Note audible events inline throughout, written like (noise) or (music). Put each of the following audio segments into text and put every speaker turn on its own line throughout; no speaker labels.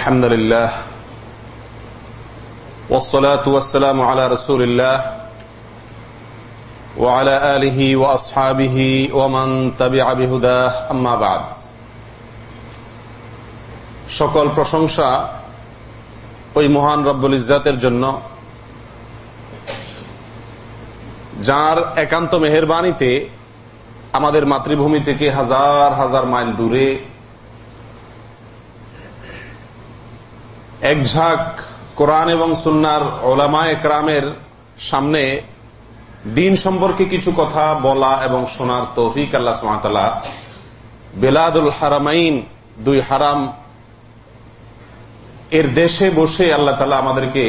إن الحمد لله والصلاة والسلام على رسول الله وعلى آله وأصحابه ومن تبع بهداه أما بعد সকল প্রশংসা ওই মহান রব্বুল ইজাতের জন্য যার একান্ত মেহরবানিতে আমাদের মাতৃভূমি থেকে হাজার হাজার মাইল দূরে এক ঝাঁক কোরআন এবং সুন্নার ওলামা একরামের সামনে দিন সম্পর্কে কিছু কথা বলা এবং শোনার তৌফিক আল্লাহ সুমাতালা বেলাদুল হারামাইন দুই হারাম এর দেশে বসে আল্লাহ তালা আমাদেরকে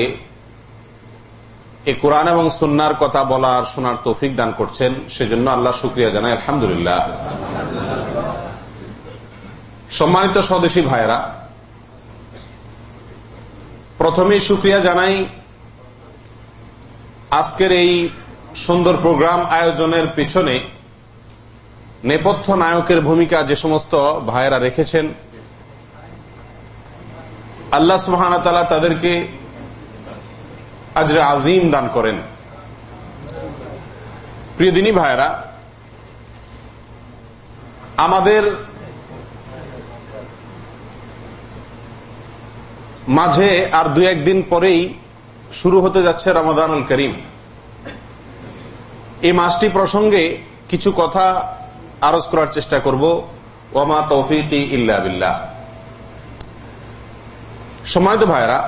এই কোরআন এবং সুন্নার কথা বলার শোনার তৌফিক দান করছেন। সেজন্য আল্লাহ শুক্রিয়া জানাই, আলহামদুলিল্লাহ। সম্মানিত স্বদেশী ভাইরা প্রথমেই সুক্রিয়া জানাই, আজকের এই সুন্দর প্রোগ্রাম আয়োজনের পিছনে নেপথ্য নায়কের ভূমিকা যে সমস্ত ভাইয়েরা রেখেছেন, আল্লাহ সুহান তাদেরকে আজরে আজিম দান করেন। প্রিয় দিনী ভাইয়েরা, আমাদের মাঝে আর দু একদিন পরেই শুরু হতে যাচ্ছে রমাদানুল করিম। এই মাসটি প্রসঙ্গে কিছু কথা আরজ করার চেষ্টা করব। ওমা তৌফিক ইল্লা বিল্লাহ। সম্মানিত ভাইরা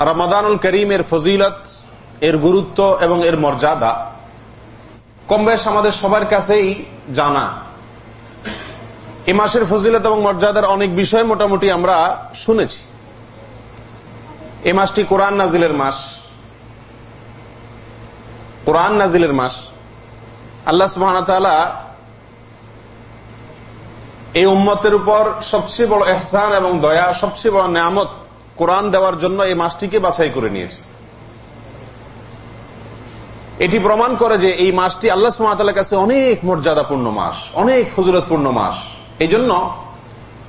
রমাদানুল করিমের ফজিলত, এর গুরুত্ব এবং এর মর্যাদা কম আমাদের সবার কাছেই জানা। এ মাসের ফজিলত এবং মর্যাদার অনেক বিষয় মোটামুটি আমরা শুনেছি। এ মাসটি কোরআন নাজিলের মাস। কোরআন নাজিলের মাস। আল্লাহ সুবাহ এই উম্মতের উপর সবচেয়ে বড় এহসান এবং দয়া, সবচেয়ে বড় নিয়ামত কোরআন দেওয়ার জন্য এই মাসটিকে বাছাই করে নিয়েছে। এটি প্রমাণ করে যে এই মাসটি আল্লাহ সুমাতার কাছে অনেক মর্যাদাপূর্ণ মাস, অনেক ফজরতপূর্ণ মাস। এই জন্য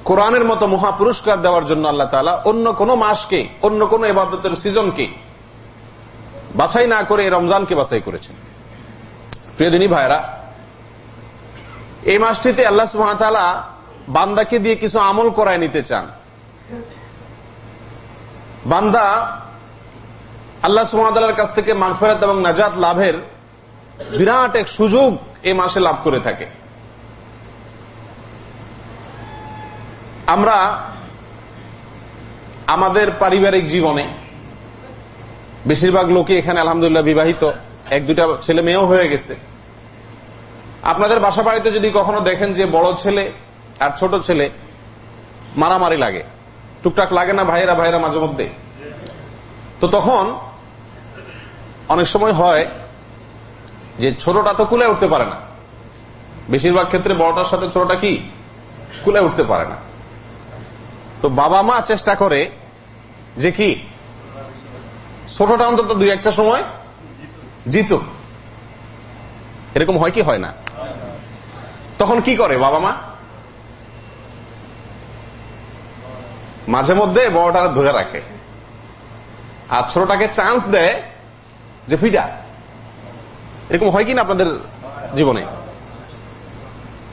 কোরআনের মতো মহা পুরস্কার দেওয়ার জন্য আল্লাহ তালা অন্য কোন মাসকে, অন্য কোন এবাদতের সিজনকে বাছাই না করে রমজানকে বাছাই করেছেন। প্রিয়দিনী ভাইরা এই মাসটিতে আল্লাহ সুহামতালা বান্দাকে দিয়ে কিছু আমল করায় নিতে চান। বান্দা আল্লাহ সুহামতালার কাছ থেকে মানফেরাত এবং নাজাত লাভের বিরাট এক সুযোগ এই মাসে লাভ করে থাকে। আমরা আমাদের পারিবারিক জীবনে বেশিরভাগ লোকে এখানে আলহামদুলিল্লাহ বিবাহিত। এক, দুটা ছেলে মেয়েও হয়ে গেছে। আপনাদের বাসা বাড়িতে যদি কখনো দেখেন যে বড় ছেলে আর ছোট ছেলে মারামারি লাগে। টুকটাক লাগে না ভাইয়েরা ভাইয়েরা মাঝে মধ্যে? তো তখন অনেক সময় হয় যে ছোটটা তো কুলে উঠতে পারে না। বেশিরভাগ ক্ষেত্রে বড়টার সাথে ছোটটা কি? কুলে উঠতে পারে না। তো বাবা মা চেষ্টা করে যে কি? ছোটটা অন্তত দুই একটা সময় জিত এরকম হয় কি? হয় না। তখন কি করে বাবা মা? মাঝে মধ্যে বড়টা ধরে রাখে। আর ছোটটাকে চান্স দেয় যে ফিটা। এরকম হয় কি না আপনাদের জীবনে?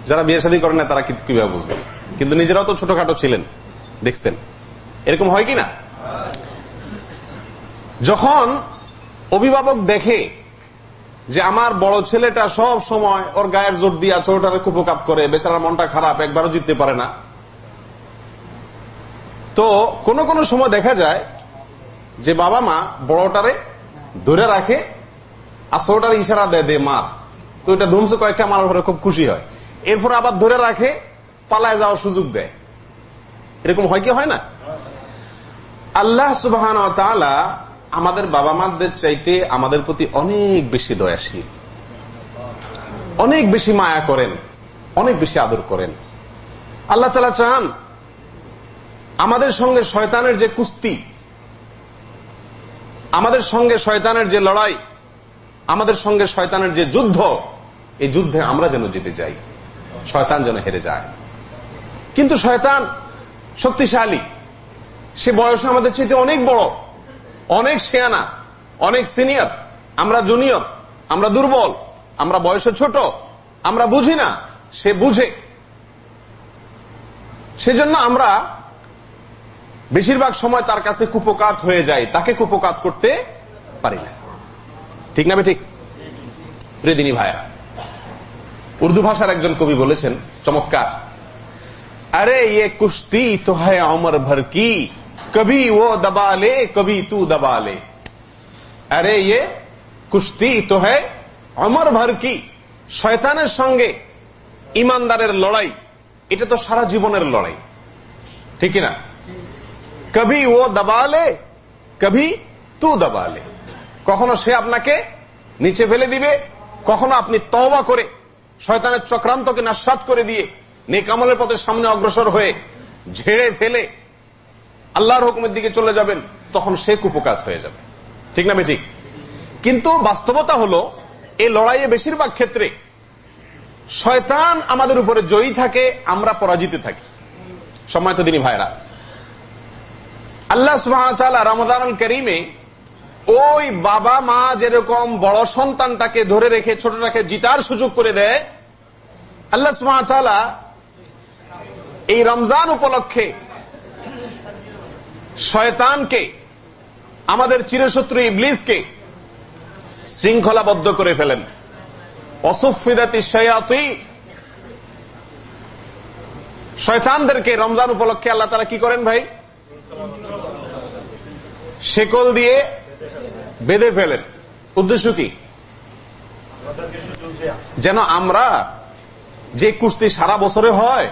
যারা বিয়ে শাদী করেন না, তারা কীভাবে বুঝবে? কিন্তু নিজেরাও তো ছোটখাটো ছিলেন। দেখছেন? এরকম হয় কি না যখন অভিভাবক দেখে যে আমার বড় ছেলেটা সব সময় ওর গায়ের জোর দিয়া ছোটটারে কুপকাত করে, বেচারার মনটা খারাপ, একবারও জিততে পারে না। তো কোন কোন সময় দেখা যায় যে বাবা মা বড়টারে ধরে রাখে আর ছোটটার ইশারা দেয়, দে, মার। তো এটা ধুমসে কয়েকটা মারার পরে খুব খুশি হয়। এরপর আবার ধরে রাখে, পালায় যাওয়ার সুযোগ দেয়। এরকম হয় কি? হয় না? আল্লাহ সুবাহ আমাদের বাবা মাদের চাইতে আমাদের প্রতি অনেক বেশি দয়াশীল। অনেক বেশি মায়া করেন, অনেক বেশি আদর করেন। আল্লাহ তালা চান আমাদের সঙ্গে শয়তানের যে কুস্তি, আমাদের সঙ্গে শয়তানের যে লড়াই, আমাদের সঙ্গে শয়তানের যে যুদ্ধ, এই যুদ্ধে আমরা যেন জিতে যাই। শয়তান যেন হেরে যায়। কিন্তু শয়তান শক্তিশালী। সে বয়সে আমাদের চাইতে অনেক বড়, অনেক শেয়ানা অনেক সিনিয়র। আমরা জুনিয়র, আমরা দুর্বল, আমরা বয়সে ছোট, আমরা বুঝি না, সে বুঝে। সেজন্য আমরা বেশিরভাগ সময় তার কাছে কুপকাত হয়ে যায় তাকে কুপকাত করতে পারি না। ঠিক না ঠিক? প্রেদিনী ভাইয়া উর্দু ভাষার একজন কবি বলেছেন, চমৎকার। আরে ইয়ে কুস্তি তো হ্যায় অমর ভর কি কবি ও দবা লে কবি তু দবা লে আরে ইয়ে কুস্তি তো হ্যায় অমর ভর কি শয়তানের সঙ্গে ইমানদারের লড়াই এটা তো সারা জীবনের লড়াই। ঠিক না? কবি ও দবালে কবি তু দবালে কখনো সে আপনাকে নিচে ফেলে দিবে, কখনো আপনি তওবা করে শয়তানের চক্রান্তকে নাস্বাদ করে দিয়ে নেকামলের পথে সামনে অগ্রসর হয়ে ঝেড়ে ফেলে আল্লাহর হুকুমের দিকে চলে যাবেন, তখন সে কুপকাত হয়ে যাবে। ঠিক না ঠিক কিন্তু বাস্তবতা হলো এই লড়াইয়ে বেশিরভাগ ক্ষেত্রে শয়তান আমাদের উপরে জয়ী থাকে, আমরা পরাজিত থাকি। সম্মানিত দিনী ভাইরা আল্লাহ রমদান করিমে ওই বাবা মা যেরকম বড় সন্তানটাকে ধরে রেখে, ছোটটাকে জিতার সুযোগ করে দেয়, আল্লাহ এই রমজান উপলক্ষে শয়তানকে, আমাদের চিরশত্রু ইবলিসকে শৃঙ্খলাবদ্ধ করে ফেলেন। অসুফিদাতি শয়াতি। শয়তানদেরকে রমজান উপলক্ষে আল্লাহ তারা কি করেন ভাই? শেকল দিয়ে বেঁধে ফেলেন। উদ্দেশ্য কি? যেন আমরা যে কুস্তি সারা বছরে হয়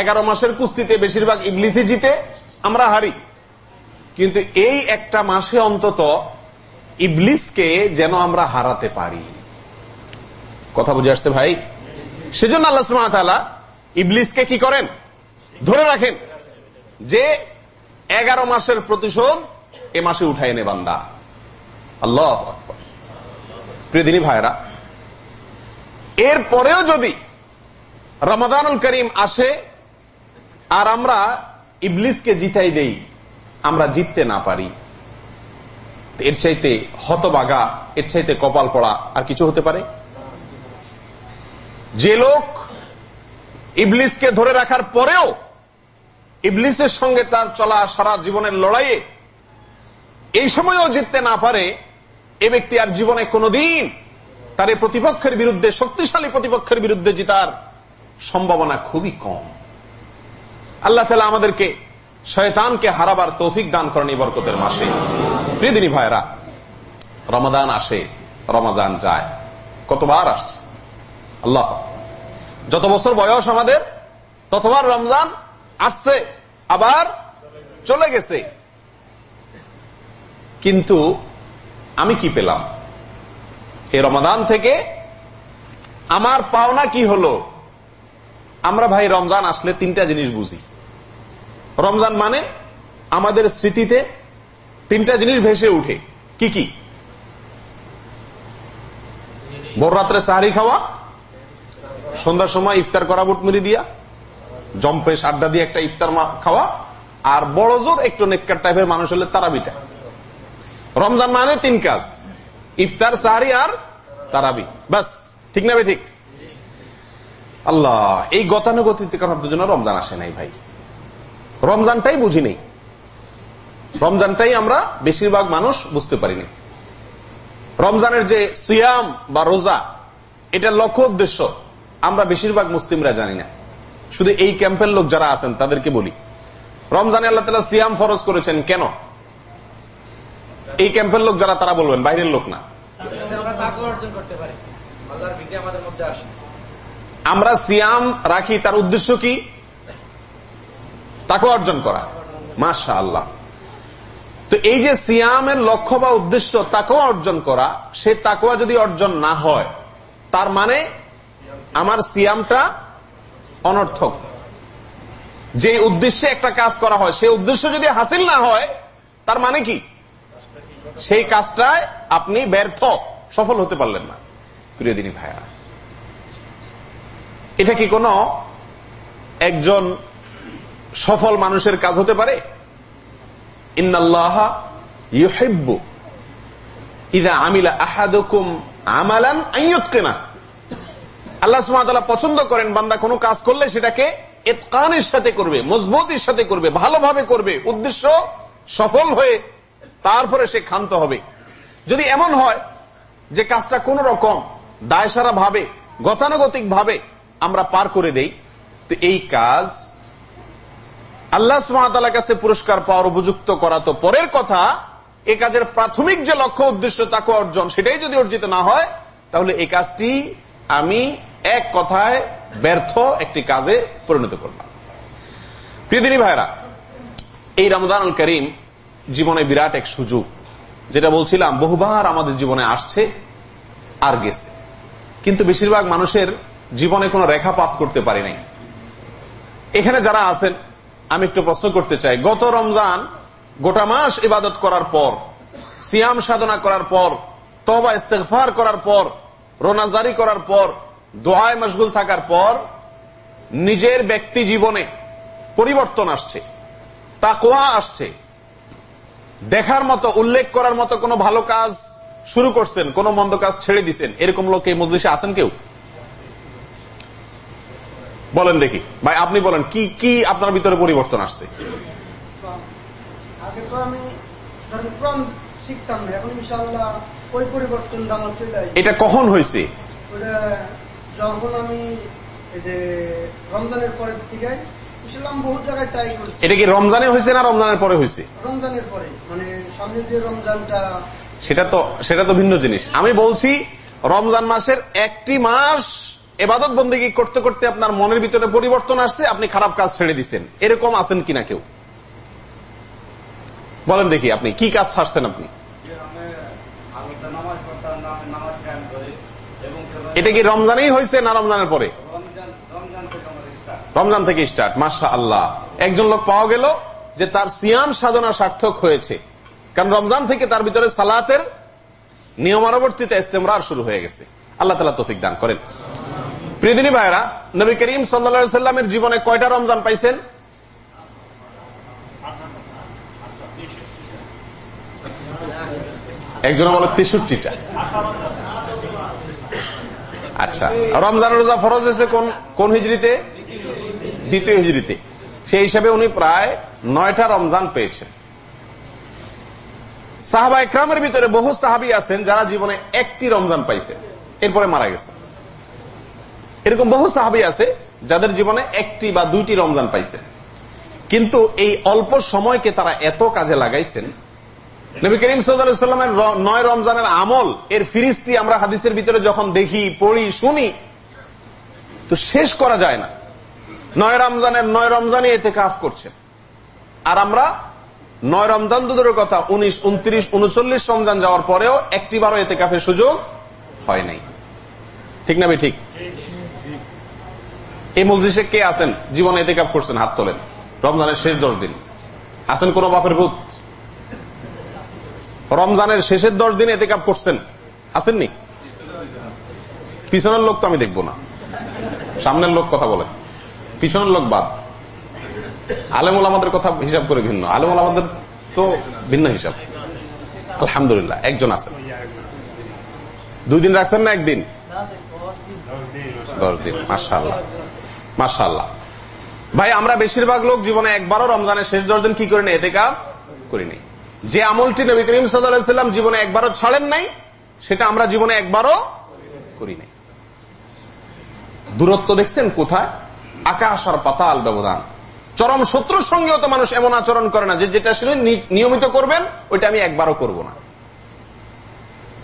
এগারো মাসের কুস্তিতে বেশিরভাগ ইংলিশে জিতে আমরা হারি। কিন্তু এই একটা মাসে অন্তত ইবলিসকে যেন আমরা হারাতে পারি। কথা বুঝে আসছে ভাই? সেজন্য আল্লাহ সুমাতালা ইবলিসকে কি করেন? ধরে রাখেন যে এগারো মাসের প্রতিশোধ এ মাসে উঠায় এনে বান্দা। আল্লাহ প্রিয়দিনী ভাইরা এর পরেও যদি রমাদানুল করিম আসে আর আমরা ইবলিসকে জিতাই দেই, আমরা জিততে না পারি। এর চাইতে হতবাগা, এর চাইতে কপাল পড়া আর কিছু হতে পারে? যে লোক ইবলিসকে ধরে রাখার পরেও ইবলিসের সঙ্গে তার চলা সারা জীবনের লড়াইয়ে এই সময়ও জিততে না পারে, এ ব্যক্তি আর জীবনে কোনদিন তার প্রতিপক্ষের বিরুদ্ধে, শক্তিশালী প্রতিপক্ষের বিরুদ্ধে জিতার সম্ভাবনা খুবই কম। আল্লাহ তালা আমাদেরকে শয়তানকে হারাবার তৌফিক দান করেন এই বরকতের মাসে। প্রিয়দিনী ভাইরা রমাদান আসে, রমাজান যায়। কতবার আসছে? আল্লাহ, যত বছর বয়স আমাদের, ততবার রমজান আসছে, আবার চলে গেছে। কিন্তু আমি কি পেলাম? এই রমাদান থেকে আমার পাওনা কি হলো? আমরা ভাই, রমজান আসলে তিনটা জিনিস বুঝি। রমজান মানে আমাদের স্মৃতিতে তিনটা জিনিস ভেসে উঠে। কি কি? বড় রাত্রে সাহারি খাওয়া, সন্ধ্যার সময় ইফতার করা বুটমুড়ি দিয়া জম্পে সাড্ডা দিয়ে একটা ইফতার খাওয়া, আর বড় জোর একটু নেককার টাইপের মানুষ হলে তারাবিটা। রমজান মানে তিন কাজ, ইফতার, সাহারি আর তারাবি। বাস ঠিক না ভাই, ঠিক? আল্লাহ, এই গতানুগতিক করার জন্য রমজান আসে নাই ভাই। রমজানটাই বুঝি নেই রমজানটাই আমরা বেশিরভাগ মানুষ বুঝতে পারিনি। রমজানের যে সিয়াম বা রোজা এটার লক্ষ্য উদ্দেশ্য। আমরা বেশিরভাগ মুসলিমরা জানি না। শুধু এই ক্যাম্পের লোক যারা আছেন, তাদেরকে বলি। রমজানে আল্লাহ তালা সিয়াম ফরজ করেছেন কেন? এই ক্যাম্পের লোক যারা, তারা বলবেন, বাইরের লোক না। আমরা সিয়াম রাখি, তার উদ্দেশ্য কি? তাকে অর্জন করা। মাসা আল্লাহ তো এই যে সিয়ামের লক্ষ্য বা উদ্দেশ্য তাকেও অর্জন করা, সে তাকুয়া যদি অর্জন না হয়, তার মানে আমার সিয়ামটা অনর্থক। যে উদ্দেশ্যে একটা কাজ করা হয় সেই উদ্দেশ্য যদি হাসিল না হয়, তার মানে কি? সেই কাজটায় আপনি ব্যর্থ, সফল হতে পারলেন না। প্রিয় দিনী ভাইয়া এটা কি কোন একজন সফল মানুষের কাজ হতে পারে? আল্লাহ পছন্দ করেন বান্দা কোনো কাজ করলে সেটাকে সাথে করবে, মজবুতির সাথে করবে, ভালোভাবে করবে। উদ্দেশ্য সফল হয়ে তারপরে সে ক্ষান্ত হবে। যদি এমন হয় যে কাজটা কোন রকম দায়সারা ভাবে, গতানুগতিক ভাবে আমরা পার করে দেই, তো এই কাজ আল্লাহ সুমাতার কাছে পুরস্কার পাওয়ার উপযুক্ত করা তো পরের কথা, এ কাজের প্রাথমিক যে লক্ষ্য উদ্দেশ্য তাকে অর্জন, সেটাই যদি অর্জিত না হয়, তাহলে এই কাজটি আমি এক কথায় ব্যর্থ একটি কাজে পরিণত করলাম। প্রিয়দিনী ভাইরা এই রমদান করিম জীবনে বিরাট এক সুযোগ, যেটা বলছিলাম, বহুবার আমাদের জীবনে আসছে আর গেছে। কিন্তু বেশিরভাগ মানুষের জীবনে কোনো রেখাপাত করতে পারি নাই। এখানে যারা আছেন আমি একটু প্রশ্ন করতে চাই। গত রমজান গোটা মাস ইবাদত করার পর, সিয়াম সাধনা করার পর তবা ইস্তেফার করার পর রোনাজারি করার পর, দোয়ায় মশগুল থাকার পর, নিজের ব্যক্তি জীবনে পরিবর্তন আসছে তাকোয়া আসছে। দেখার মতো, উল্লেখ করার মতো কোনো ভালো কাজ শুরু করছেন, কোন মন্দ কাজ ছেড়ে দিচ্ছেন এরকম লোক এই মজলিসে আছেন কেউ? বলেন দেখি। ভাই আপনি বলেন কি কি আপনার ভিতরে পরিবর্তন আসছে?
আগে তো আমি কোরআন শিখতাম না এখন ইনশাল্লাহ ওই পরিবর্তনটা আমার চলে আসছে।
এটা কখন হয়েছে?
যখন আমি এই যে রমজানের পরের থেকে ইসলাম বহু জায়গায় ট্রাই করছি।
এটা কি রমজানে হয়েছে না রমজানের পরে হয়েছে?
রমজানের পরে মানে সামনে যে রমজানটা
সেটা তো সেটা তো ভিন্ন জিনিস। আমি বলছি রমজান মাসের একটি মাস এবাদত বন্দিগি করতে করতে আপনার মনের ভিতরে পরিবর্তন আসছে, আপনি খারাপ কাজ ছেড়ে দিচ্ছেন এরকম আছেন কিনা কেউ? বলেন দেখি আপনি, কি কাজ ছাড়ছেন আপনি? এটা কি রমজানেই হয়েছে না রমজানের পরে? রমজান থেকে স্টার্ট মাসা আল্লাহ একজন লোক পাওয়া গেল যে তার সিয়াম সাধনা সার্থক হয়েছে। কারণ রমজান থেকে তার ভিতরে সালাতের নিয়মানুবর্তিতা, ইস্তেমরার শুরু হয়ে গেছে। আল্লাহ তালা তফিক দান করেন। প্রিয়দিনী ভাইরা নবী করিম সাল্লা সাল্লামের জীবনে কয়টা রমজান পাইছেন? একজন বলো তেষট্টিটা। আচ্ছা রমজান রোজা ফরজ হয়েছে কোন কোন হিজড়িতে? দ্বিতীয় হিজড়িতে। সেই হিসাবে উনি প্রায় নয়টা রমজান পেয়েছেন। সাহাবা একরামের ভিতরে বহু সাহাবি আছেন যারা জীবনে একটি রমজান পাইছে এরপরে মারা গেছে এরকম বহু সাহাবি আছে যাদের জীবনে একটি বা দুইটি রমজান পাইছে। কিন্তু এই অল্প সময়কে তারা এত কাজে লাগাইছেন। নবী করিম সাল্লামের নয় রমজানের আমল, এর ফিরিস্তি আমরা হাদিসের ভিতরে যখন দেখি, পড়ি, শুনি, তো শেষ করা যায় না। নয় রমজানের নয় রমজানই এতে কাফ করছে। আর আমরা নয় রমজান দুদরের কথা উনিশ, উনত্রিশ, উনচল্লিশ রমজান যাওয়ার পরেও একটি বারো এতে কাফের সুযোগ হয় নাই। ঠিক না ঠিক? এই মসজিদে কে আছেন? জীবনে এতে কাপ করছেন, হাত তোলেন। রমজানের শেষ দশ দিন। আছেন কোন বাপের ভূত? রমজানের শেষের দশ দিন এতে কাপ করছেন। আসেননি পিছনের লোক তো আমি দেখব না। সামনের লোক কথা বলেন। পিছনের লোক বাদ। আলেমুল আমাদের কথা হিসাব করে ভিন্ন। আলেমুল আমাদের তো ভিন্ন হিসাব। আলহামদুলিল্লাহ, একজন আছেন। দুই দিন রাখছেন না একদিন? দশ দিন। মাসাল্লাহ মাসাল্লাহ ভাই, আমরা বেশিরভাগ লোক জীবনে একবারও রমজানের শেষ দশ দিন কি করিনি এতে কাজ করিনি যে আমলটি নবী করিম সাল্লাম জীবনে একবারও ছাড়েন নাই, সেটা আমরা জীবনে একবারও করি নাই। দূরত্ব দেখছেন কোথায়? আকাশ আর পাতাল ব্যবধান। চরম শত্রুর সঙ্গেও তো মানুষ এমন আচরণ করে না যে যেটা শুনে নিয়মিত করবেন, ওইটা আমি একবারও করব না।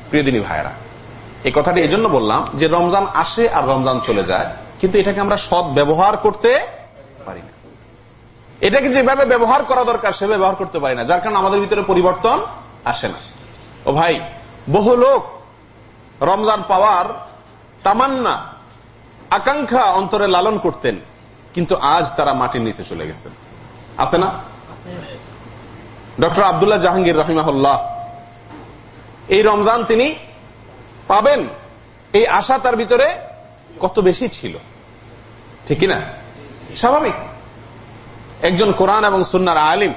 প্রিয়দিনী ভাইরা এই কথাটি এই বললাম যে রমজান আসে আর রমজান চলে যায়। কিন্তু এটাকে আমরা সৎ ব্যবহার করতে পারি না। এটাকে যেভাবে ব্যবহার করা দরকার সে ব্যবহার করতে পারি না, যার কারণে আমাদের ভিতরে পরিবর্তন আসে না। ও ভাই, বহু লোক রমজান পাওয়ার তামান্না, আকাঙ্ক্ষা অন্তরে লালন করতেন, কিন্তু আজ তারা মাটির নিচে চলে গেছেন। আছে না? ডক্টর আবদুল্লাহ জাহাঙ্গীর রহিমাহুল্লাহ, এই রমজান তিনি পাবেন। এই আশা তার ভিতরে কত বেশি ছিল? ঠিক না? স্বাভাবিক। একজন কোরআন এবং সুন্নার আলিম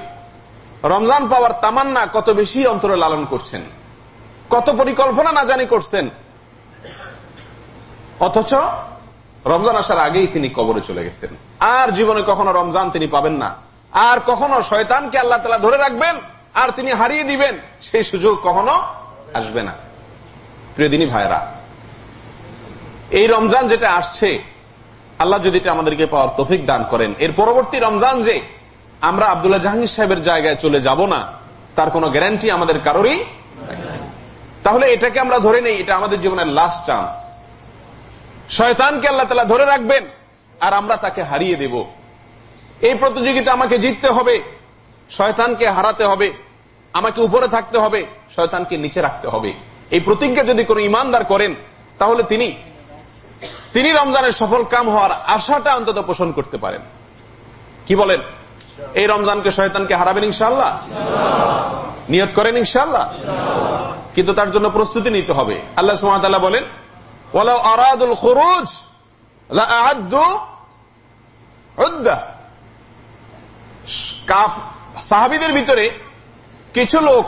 রমজান পাওয়ার তামান্না কত বেশি অন্তরে লালন করছেন? কত পরিকল্পনা না জানি করছেন? অথচ রমজান আসার আগেই তিনি কবরে চলে গেছেন। আর জীবনে কখনো রমজান তিনি পাবেন না। আর কখনো শয়তানকে আল্লাহ তালা ধরে রাখবেন আর তিনি হারিয়ে দিবেন। সেই সুযোগ কখনো আসবে না। প্রিয় দিনী ভাইরা এই রমজান যেটা আসছে আল্লাহ যদি এটা আমাদেরকে পাওয়ার তফিক দান করেন। এর পরবর্তী রমজান যে, আমরা আবদুল্লাহ জাহাঙ্গীর সাহেবের জায়গায় চলে যাব না, তার কোনো গ্যারান্টি আমাদের কারোরই তাহলে এটাকে আমরা ধরে নেই, এটা আমাদের জীবনের লাস্ট চান্স শয়তানকে আল্লাহ তালা ধরে রাখবেন, আর আমরা তাকে হারিয়ে দেব। এই প্রতিযোগিতা আমাকে জিততে হবে, শয়তানকে হারাতে হবে, আমাকে উপরে থাকতে হবে, শয়তানকে নিচে রাখতে হবে। এই প্রতিজ্ঞা যদি কোনো ইমানদার করেন, তাহলে তিনি তিনি রমজানের সফল কাম হওয়ার আশাটা অন্তত পোষণ করতে পারেন। কি বলেন? এই রমজানকে শয়তানকে হারাবেন ইনশাল্লাহ নিয়ত করেন ইনশাল্লাহ কিন্তু তার জন্য প্রস্তুতি নিতে হবে। আল্লাহ সুমাতাল্লাহ বলেন সাহাবিদের ভিতরে কিছু লোক,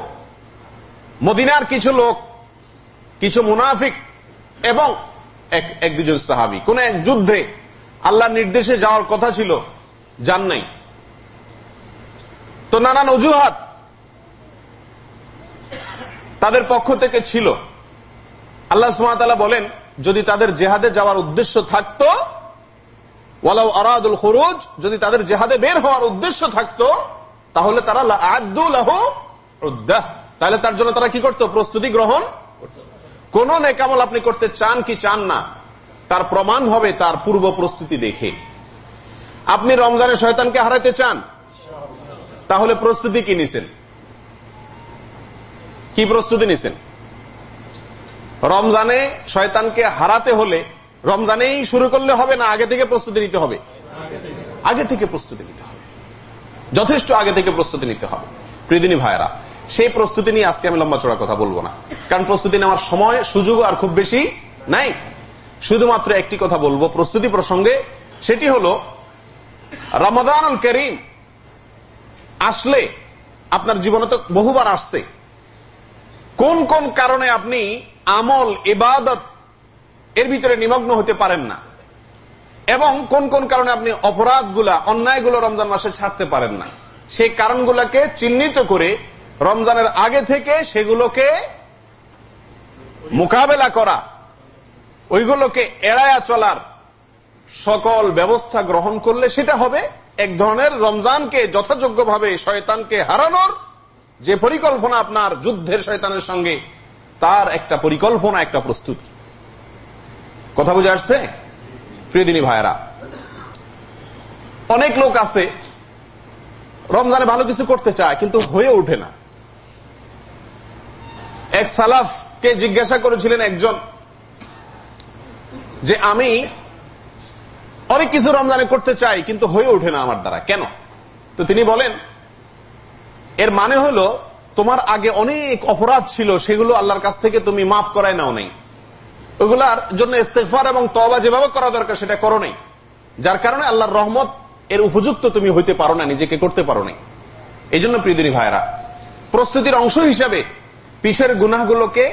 মদিনার কিছু লোক, কিছু মুনাফিক এবং এক দুজন সাহাবি। কোন এক যুদ্ধে আল্লাহ নির্দেশে যাওয়ার কথা ছিল, যান নাই। তো নানান অজুহাত তাদের পক্ষ থেকে ছিল। আল্লাহ সুমাতালা বলেন, যদি তাদের জেহাদে যাওয়ার উদ্দেশ্য থাকত, ওয়ালাউ আরাদুল খরুজ, যদি তাদের জেহাদে বের হওয়ার উদ্দেশ্য থাকত, তাহলে তারা আদুল্লাহ তাহলে তার জন্য তারা কি করত? প্রস্তুতি গ্রহণ কোন নেকামল আপনি করতে চান কি চান না, তার প্রমাণ হবে তার পূর্ব প্রস্তুতি দেখে। আপনি রমজানে শয়তানকে হারাতে চান, তাহলে প্রস্তুতি কি নিছেন? কি প্রস্তুতি নিছেন? রমজানে শয়তানকে হারাতে হলে রমজানেই শুরু করলে হবে না আগে থেকে প্রস্তুতি নিতে হবে? আগে থেকে প্রস্তুতি নিতে হবে। যথেষ্ট আগে থেকে প্রস্তুতি নিতে হবে। প্রিয়দিনী ভাইরা সেই প্রস্তুতি নিয়ে আজকে আমি লম্বা চড়া কথা বলব না। কারণ প্রস্তুতি নেওয়ার সময় সুযোগ আর খুব বেশি নাই। শুধুমাত্র একটি কথা বলব প্রস্তুতি প্রসঙ্গে, সেটি হল, রমাদানুল করিম আসলে আপনার জীবনে তো বহুবার আসছে। কোন কোন কারণে আপনি আমল, ইবাদত এর ভিতরে নিমগ্ন হতে পারেন না? এবং কোন কোন কারণে আপনি অপরাধগুলা, অন্যায়গুলো রমজান মাসে ছাড়তে পারেন না? সেই কারণগুলোকে চিহ্নিত করে রমজানের আগে থেকে সেগুলোকে মোকাবেলা করা, ওইগুলোকে এড়ায়া চলার সকল ব্যবস্থা গ্রহণ করলে সেটা হবে এক ধরনের রমজানকে যথাযোগ্যভাবে শয়তানকে হারানোর যে পরিকল্পনা আপনার যুদ্ধের শয়তানের সঙ্গে, তার একটা পরিকল্পনা, একটা প্রস্তুতি। কথা বুঝে আসছে? প্রিয়দিনী ভাইয়েরা, অনেক লোক আছে, রমজানে ভালো কিছু করতে চায়, কিন্তু হয়ে ওঠে না। এক সালাফকে জিজ্ঞাসা করেছিলেন একজন যে আমি অনেক কিছু রমজানে করতে চাই, কিন্তু হয়ে ওঠে না আমার দ্বারা। কেন? তো তিনি বলেন, এর মানে হলো, তোমার আগে অনেক অপরাধ ছিল, সেগুলো আল্লাহর কাছ থেকে তুমি মাফ করায় নাও নেই। ওগুলার জন্য ইস্তেফার এবং তবা যেভাবে করা দরকার, সেটা করো নেই। যার কারণে আল্লাহর রহমত এর উপযুক্ত তুমি হইতে পারো না, নিজেকে করতে পারো নাই। এই জন্য প্রিয়দিনী ভাইরা প্রস্তুতির অংশ হিসাবে পিছের গুনাহগুলোকে,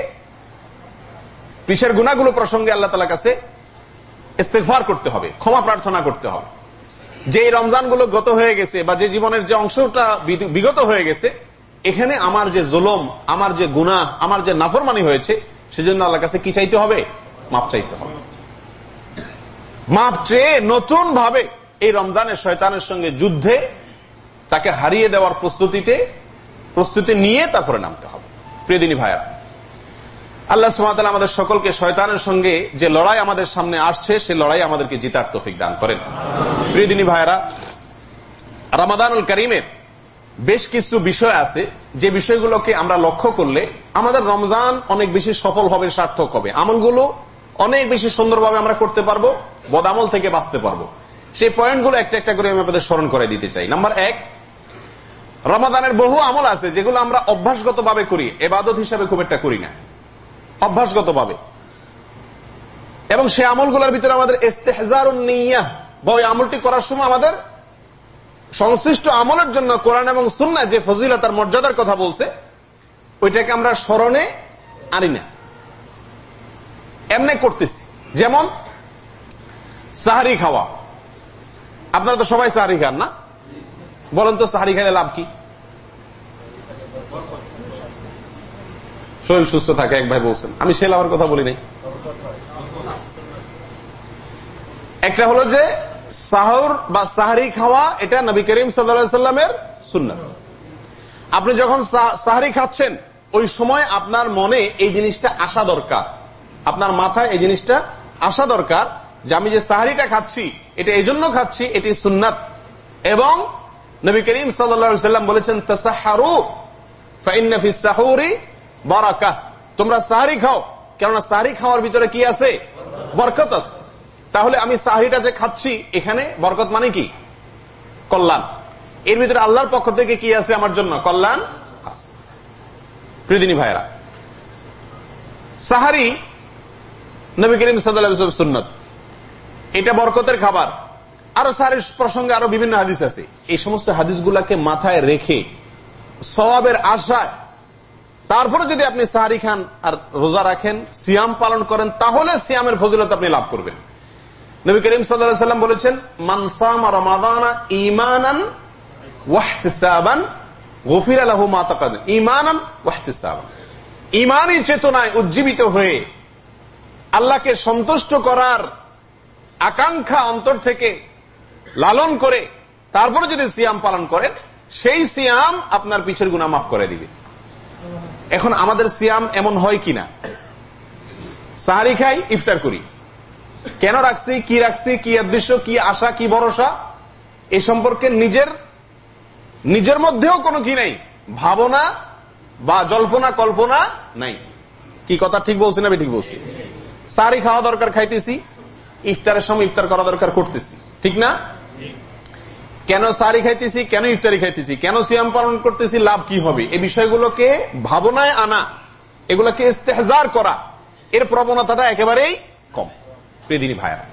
পিছের গুনাহগুলো প্রসঙ্গে আল্লাহ তালা কাছে ইস্তেফার করতে হবে, ক্ষমা প্রার্থনা করতে হবে। যে রমজানগুলো গত হয়ে গেছে বা যে জীবনের যে অংশটা বিগত হয়ে গেছে, এখানে আমার যে জোলম, আমার যে গুনাহ, আমার যে নাফরমানি হয়েছে, সেজন্য আল্লাহ কাছে কি চাইতে হবে? মাপ চাইতে হবে। মাপ চেয়ে নতুন ভাবে এই রমজানের শয়তানের সঙ্গে যুদ্ধে তাকে হারিয়ে দেওয়ার প্রস্তুতিতে প্রস্তুতি নিয়ে তারপরে নামতে হবে। প্রিয়দিনী ভাইয়া আল্লাহ সুমাতাল আমাদের সকলকে শয়তানের সঙ্গে যে লড়াই আমাদের সামনে আসছে, সে লড়াই আমাদেরকে জিতার তফিক দান করেন। প্রিয়দিনী ভাইয়ারা, রামাদানুল করিমের বেশ কিছু বিষয় আছে, যে বিষয়গুলোকে আমরা লক্ষ্য করলে আমাদের রমজান অনেক বেশি সফল হবে, সার্থক হবে। আমলগুলো অনেক বেশি সুন্দরভাবে আমরা করতে পারব, বদামল থেকে বাঁচতে পারব। সেই পয়েন্টগুলো একটা একটা করে আমি আপনাদের স্মরণ করে দিতে চাই। নাম্বার এক রমাদানের বহু আমল আছে, যেগুলো আমরা অভ্যাসগত ভাবে করি, এবাদত হিসাবে খুব একটা করি না। অভ্যাসগত ভাবে এবং সে আমলগুলোর ভিতরে আমাদের আমলটি করার সময় আমাদের সংশ্লিষ্ট আমলের জন্য কোরআন এবং সুন্না যে ফজিলা তার মর্যাদার কথা বলছে, ওইটাকে আমরা স্মরণে আনি না। এমনি করতেছি। যেমন সাহারি খাওয়া। আপনারা তো সবাই সাহারি খান না? বলেন তো, সাহারি খাইলে লাভ কি? শরীর সুস্থ থাকে, এক ভাই বলছেন। আমি সে লাভের কথা বলি নাই। একটা হলো যে, সাহর বা সাহারি খাওয়া, এটা নবী করিম সাল্লামের সুন্না আপনি যখন সাহারি খাচ্ছেন, ওই সময় আপনার মনে এই জিনিসটা আসা দরকার। আপনার মাথায় এই জিনিসটা আসা দরকার যে, আমি যে সাহারিটা খাচ্ছি, এটা এই জন্য খাচ্ছি, এটি সুন্নাত। এবং নবী করিম সাল্লাম বলেছেন সাহুরি বারাকা। তোমরা সাহারি খাও, কেননা সাহারি খাওয়ার ভিতরে কি আছে? বরকত আছে। তাহলে আমি সাহারিটা যে খাচ্ছি, এখানে বরকত মানে কি? কল্যাণ। এর ভিতরে আল্লাহর পক্ষ থেকে কি আছে আমার জন্য? কল্যাণ প্রীতিনী ভাইরা সাহারি নবী করিম সাল্লাহ সুন্নত। এটা বরকতের খাবার। আরও সাহারির প্রসঙ্গে আরও বিভিন্ন হাদিস আছে। এই সমস্ত হাদিসগুলাকে মাথায় রেখে সবাবের আশায় তারপরে যদি আপনি সাহারি খান আর রোজা রাখেন, সিয়াম পালন করেন, তাহলে সিয়ামের ফজিলত আপনি লাভ করবেন। নবী করিম সাল্লাম বলেছেন মানসাম গফির আলাহু মাতাকাদ চেতনায় উজ্জীবিত হয়ে আল্লাহকে সন্তুষ্ট করার আকাঙ্ক্ষা অন্তর থেকে লালন করে, তারপরে যদি সিয়াম পালন করেন, সেই সিয়াম আপনার পিছের গুণা মাফ করে দিবে। এখন আমাদের সিয়াম এমন হয় কিনা সাহারি খাই, ইফতার করি। কেন রাখছি, কি রাখছি, কি উদ্দেশ্য, কি আশা, কি ভরসা? এ সম্পর্কে নিজের নিজের মধ্যেও কোনো কি নাই। ভাবনা বা জল্পনা, কল্পনা নাই। কি কথা ঠিক বলছি না ঠিক বলছি? সারি খাওয়া দরকার খাইতেছি, ইফতারের সময় ইফতার করা দরকার করতেছি। ঠিক না? কেন সারি খাইতেছি, কেন ইফতারি খাইতেছি, কেন সিয়াম পালন করতেছি, লাভ কি হবে? এই বিষয়গুলোকে ভাবনায় আনা, এগুলোকে ইস্তেহার করা, এর প্রবণতাটা একেবারেই কম। প্রেদিনী ভাইরা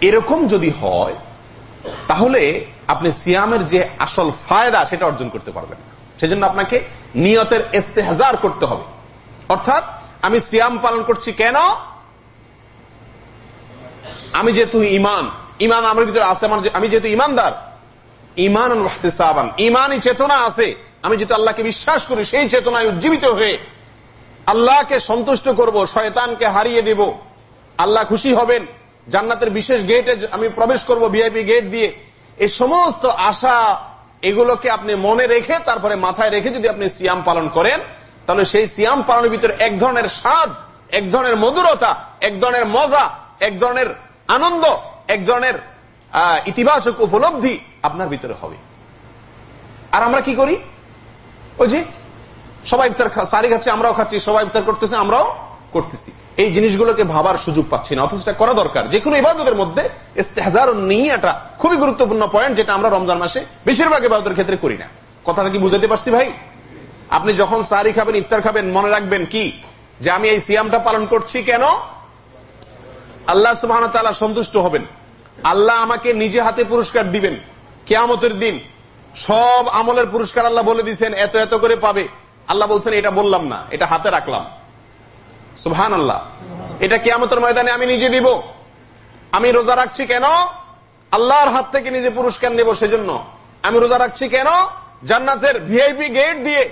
এরকম যদি হয়, তাহলে আপনি সিয়ামের যে আসল ফায়দা, সেটা অর্জন করতে পারবেন সেজন্য আপনাকে নিয়তের ইস্তেহার করতে হবে। অর্থাৎ, আমি সিয়াম পালন করছি কেন? আমি যেহেতু ইমান ইমান আমার ভিতরে আছে আমি যেহেতু ইমানদার। ইমান সাবান ইমানই চেতনা আছে। আমি যেহেতু আল্লাহকে বিশ্বাস করি, সেই চেতনায় উজ্জীবিত হয়ে আল্লাহকে সন্তুষ্ট করব, শয়তানকে হারিয়ে দেব। আল্লাহ খুশি হবেন। জান্নাতের বিশেষ গেটে আমি প্রবেশ করব ভিআইপি গেট দিয়ে। এই সমস্ত আশা, এগুলোকে আপনি মনে রেখে, তারপরে মাথায় রেখে যদি আপনি সিয়াম পালন করেন, তাহলে সেই সিয়াম পালনের ভিতরে এক ধরনের স্বাদ, এক ধরনের মধুরতা, এক ধরনের মজা, এক ধরনের আনন্দ এক ধরনের ইতিবাচক উপলব্ধি আপনার ভিতরে হবে। আর আমরা কি করি? ওই যে, সবাই ইফতার সারি খাচ্ছে, আমরাও খাচ্ছি, সবাই ইফতার করতেছে, আমরাও করতেছি। এই জিনিসগুলোকে ভাবার সুযোগ পাচ্ছি না, অথচ করা দরকার। যে কোনো ইবাদতের মধ্যে ইস্তেহাজার নিয়াটা খুবই গুরুত্বপূর্ণ পয়েন্ট যেটা আমরা রমজান মাসে বেশিরভাগ ইবাদতের ক্ষেত্রে করি না। কথাটা কি বুঝাতে পারছি ভাই? আপনি যখন সারি খাবেন, ইফতার খাবেন, মনে রাখবেন কি? যে আমি এই সিয়ামটা পালন করছি কেন? আল্লাহ সুবাহ সন্তুষ্ট হবেন। আল্লাহ আমাকে নিজে হাতে পুরস্কার দিবেন। কেয়ামতের দিন সব আমলের পুরস্কার আল্লাহ বলে দিচ্ছেন এত এত করে পাবে। আল্লাহ বলছেন, এটা বললাম না, এটা হাতে রাখলাম। সুহান আল্লাহ এটা কেয়ামতের ময়দানে আমি নিজে দিব। আমি রোজা রাখছি কেন? আল্লাহর হাত থেকে নিজে পুরস্কার নেব সেজন্য। আমি রোজা রাখছি কেন? জান্নাতের ভিআইপি গেট দিয়ে,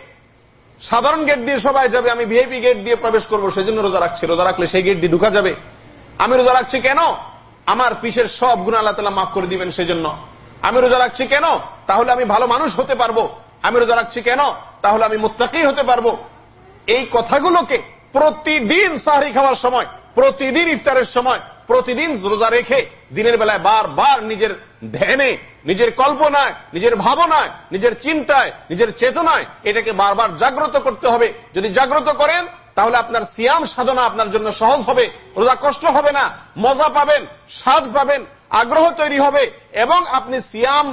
সাধারণ গেট দিয়ে সবাই যাবে, আমি ভিআইপি গেট দিয়ে প্রবেশ করব, সেজন্য রোজা রাখছি। রোজা রাখলে সেই গেট দিয়ে ঢুকা যাবে। আমি রোজা রাখছি কেন? আমার পিছের সব গুণ আল্লাহ তালা মাফ করে দিবেন সেজন্য। আমি রোজা রাখছি কেন? তাহলে আমি ভালো মানুষ হতে পারব। আমি রোজা রাখছি কেন? তাহলে আমি মোত্তাকি হতে পারব। এই কথাগুলোকে প্রতিদিন সাহারি খাওয়ার সময়, প্রতিদিন ইফতারের সময়, প্রতিদিন রোজা রেখে দিনের বেলায় বারবার নিজের ধ্যানে, নিজের কল্পনায়, নিজের ভাবনায়, নিজের চিন্তায়, নিজের চেতনায় এটাকে বারবার জাগ্রত করতে হবে। যদি জাগ্রত করেন তাহলে আপনার সিয়াম সাধনা আপনার জন্য সহজ হবে, রোজা কষ্ট হবে না, মজা পাবেন, স্বাদ পাবেন, আগ্রহ তৈরি হবে, এবং আপনি সিয়াম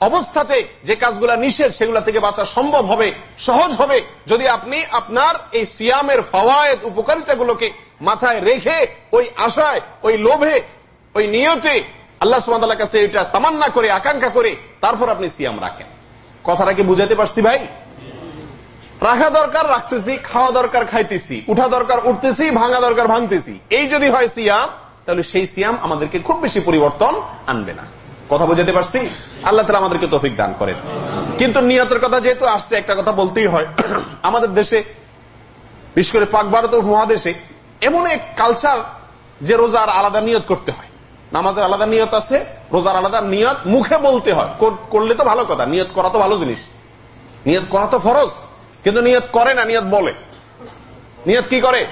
অবস্থাতে যে কাজগুলা নিষেধ সেগুলা থেকে বাঁচা সম্ভব হবে, সহজ হবে, যদি আপনি আপনার এই সিয়ামের ফওয়ায়দ উপকারিতাগুলোকে মাথায় রেখে ওই আশায়, ওই লোভে, ওই নিয়তে আল্লাহ সুমাতার কাছে এটা তামান্না করে, আকাঙ্ক্ষা করে, তারপর আপনি সিয়াম রাখেন। কথাটা কি বুঝাতে পারছি ভাই? রাখা দরকার, রাখতেছি, খাওয়া দরকার, খাইতেছি। উঠা দরকার, উঠতেছি, ভাঙা দরকার, ভাঙতেছি। এই যদি হয় সিয়াম, তাহলে সেই সিয়াম আমাদেরকে খুব বেশি পরিবর্তন আনবে না। কথা বুঝাতে পারছি? আল্লাহ তালা আমাদেরকে তফিক দান করেন। কিন্তু নিয়তের কথা যেহেতু আসছে, একটা কথা বলতেই হয়। (clears throat) আমাদের দেশে, বিশেষ করে পাক ভারত মহাদেশে এমন এক কালচার যে রোজার আলাদা নিয়ত করতে হয়। নামাজের আলাদা নিয়ত আছে, রোজার আলাদা নিয়ত মুখে বলতে হয়। করলে তো ভালো কথা, নিয়ত করা তো ভালো জিনিস। নিয়ত করা তো ফরজ। কিন্তু নিয়ত করে না, নিয়ত বলে। নিয়ত কি করে?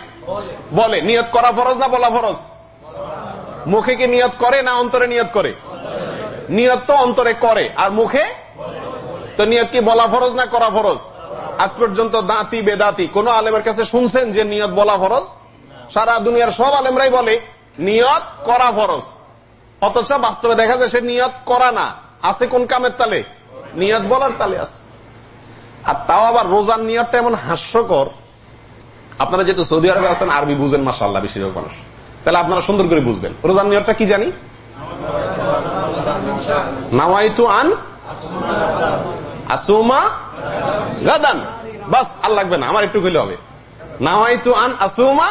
বলে। নিয়ত করা ফরজ না বলা ফরজ? মুখে কি নিয়ত করে না অন্তরে নিয়ত করে? নিয়ত তো অন্তরে করে, আর মুখে? তো নিয়ত কি বলা ফরজ না করা ফরজ? আজ পর্যন্ত দাঁতি বেদাতি। কোন আলেমের কাছে শুনছেন যে নিয়ত বলা ফরজ? সারা দুনিয়ার সব আলেমরাই বলে, নিয়ত করা ফরজ। অথচ বাস্তবে দেখা যায় সে নিয়ত করা না। আছে কোন কামের তালে? নিয়ত বলার তালে আছে। আর তাও আবার রোজার নিয়তটা এমন হাস্যকর। আপনারা যেহেতু সৌদি আরবে আছেন, আরবি বুঝেন মাসাল্লাহ বেশিরভাগ মানুষ। তাহলে আপনারা সুন্দর করে বুঝবেন। রোজার নিয়তটা কি জানি? নাওয়াইতু আন আসুমা গাদান। বাস, আর লাগবে না, আমার একটু কইলে হবে। নাওয়াইতু আন আসুমা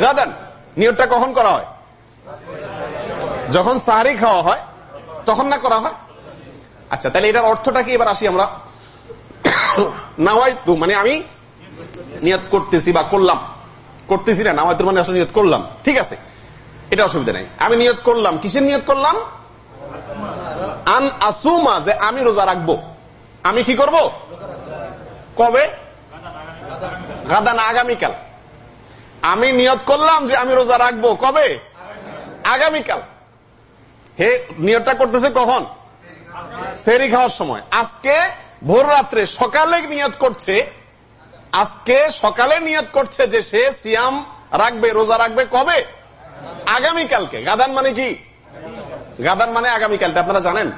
গাদান। নিয়তটা কখন করা হয়? যখন সাহারি খাওয়া হয়, তখন না করা হয়? আচ্ছা তাহলে এটার অর্থটা কি? এবার আসি আমরা। (coughs) নাওয়াইতু মানে আমি নিয়ত করতেছি বা করলাম। করতেছি না নাওয়াইতুর মানে আসলে নিয়ত করলাম। ঠিক আছে? এটা অসুবিধা নাই। আমি নিয়ত করলাম। কিসের নিয়ত করলাম? আন আসুমা, যে আমি রোজা রাখব। আমি কি করব? কবে? গাদা না আগামীকাল। আমি নিয়ত করলাম যে আমি রোজা রাখব। কবে? আগামীকাল। হে, নিয়তটা করতেছে কখন? সেরি খাওয়ার সময়। আজকে ভোর রাত্রে সকালে নিয়ত করছে, আজকে সকালে নিয়ত করছে যে সে সিয়াম রাখবে, রোজা রাখবে কবে? আগামীকালকে। গাদান মানে কি? গাদান মানে আগামীকালটা আপনারা জানেন?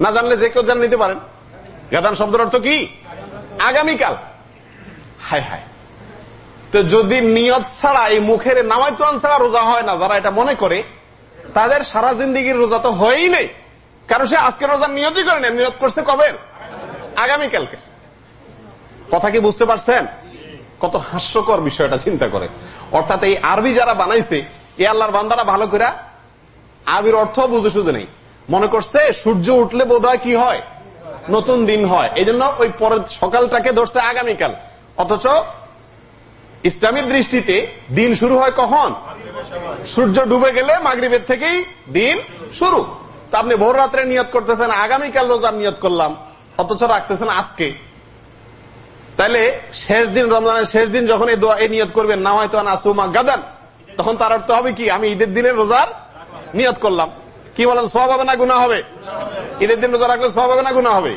না জানলে যে কেউ জান নিতে পারেন। গাদান শব্দের অর্থ কি? আগামীকাল। হায় হায়। তো যদি নিয়ত ছাড়া, এই মুখের নামায়তান ছাড়া রোজা হয় না, যারা এটা মনে করে, তাদের সারা জিন্দিগির রোজা তো হয়ই নেই। কারণ সে আজকে রোজার নিয়তই করে না নিয়ত করছে কবে? আগামীকালকে কথা কি বুঝতে পারছেন? কত হাস্যকর বিষয়টা চিন্তা করে। অর্থাৎ এই আরবি যারা বানাইছে, এ আল্লাহর বান্দারা ভালো করে আরবির অর্থ বুঝে সুঝে নেই। মনে করছে সূর্য উঠলে বোধ কি হয়? নতুন দিন হয়। এই জন্য ওই পরের সকালটাকে ধরছে আগামীকাল। অথচ ইসলামী দৃষ্টিতে দিন শুরু হয় কখন? সূর্য ডুবে গেলে মাগরীবের থেকেই দিন শুরু। তো আপনি ভোর রাত্রে নিয়ত করতেছেন, আগামীকাল রোজার নিয়ত করলাম, অথচ রাখতেছেন আজকে। তাহলে শেষ দিন, রমজানের শেষ দিন যখন এই দোয়া, এই নিয়ত করবেন, না হয়তো আসুমা গাদান, তখন তার অর্থ হবে কি? আমি ঈদের দিনের রোজার নিয়ত করলাম। কি বলেন সব হবে না গুণা হবে? ঈদের দিন রোজা রাখলে সব হবে না গুণা হবে?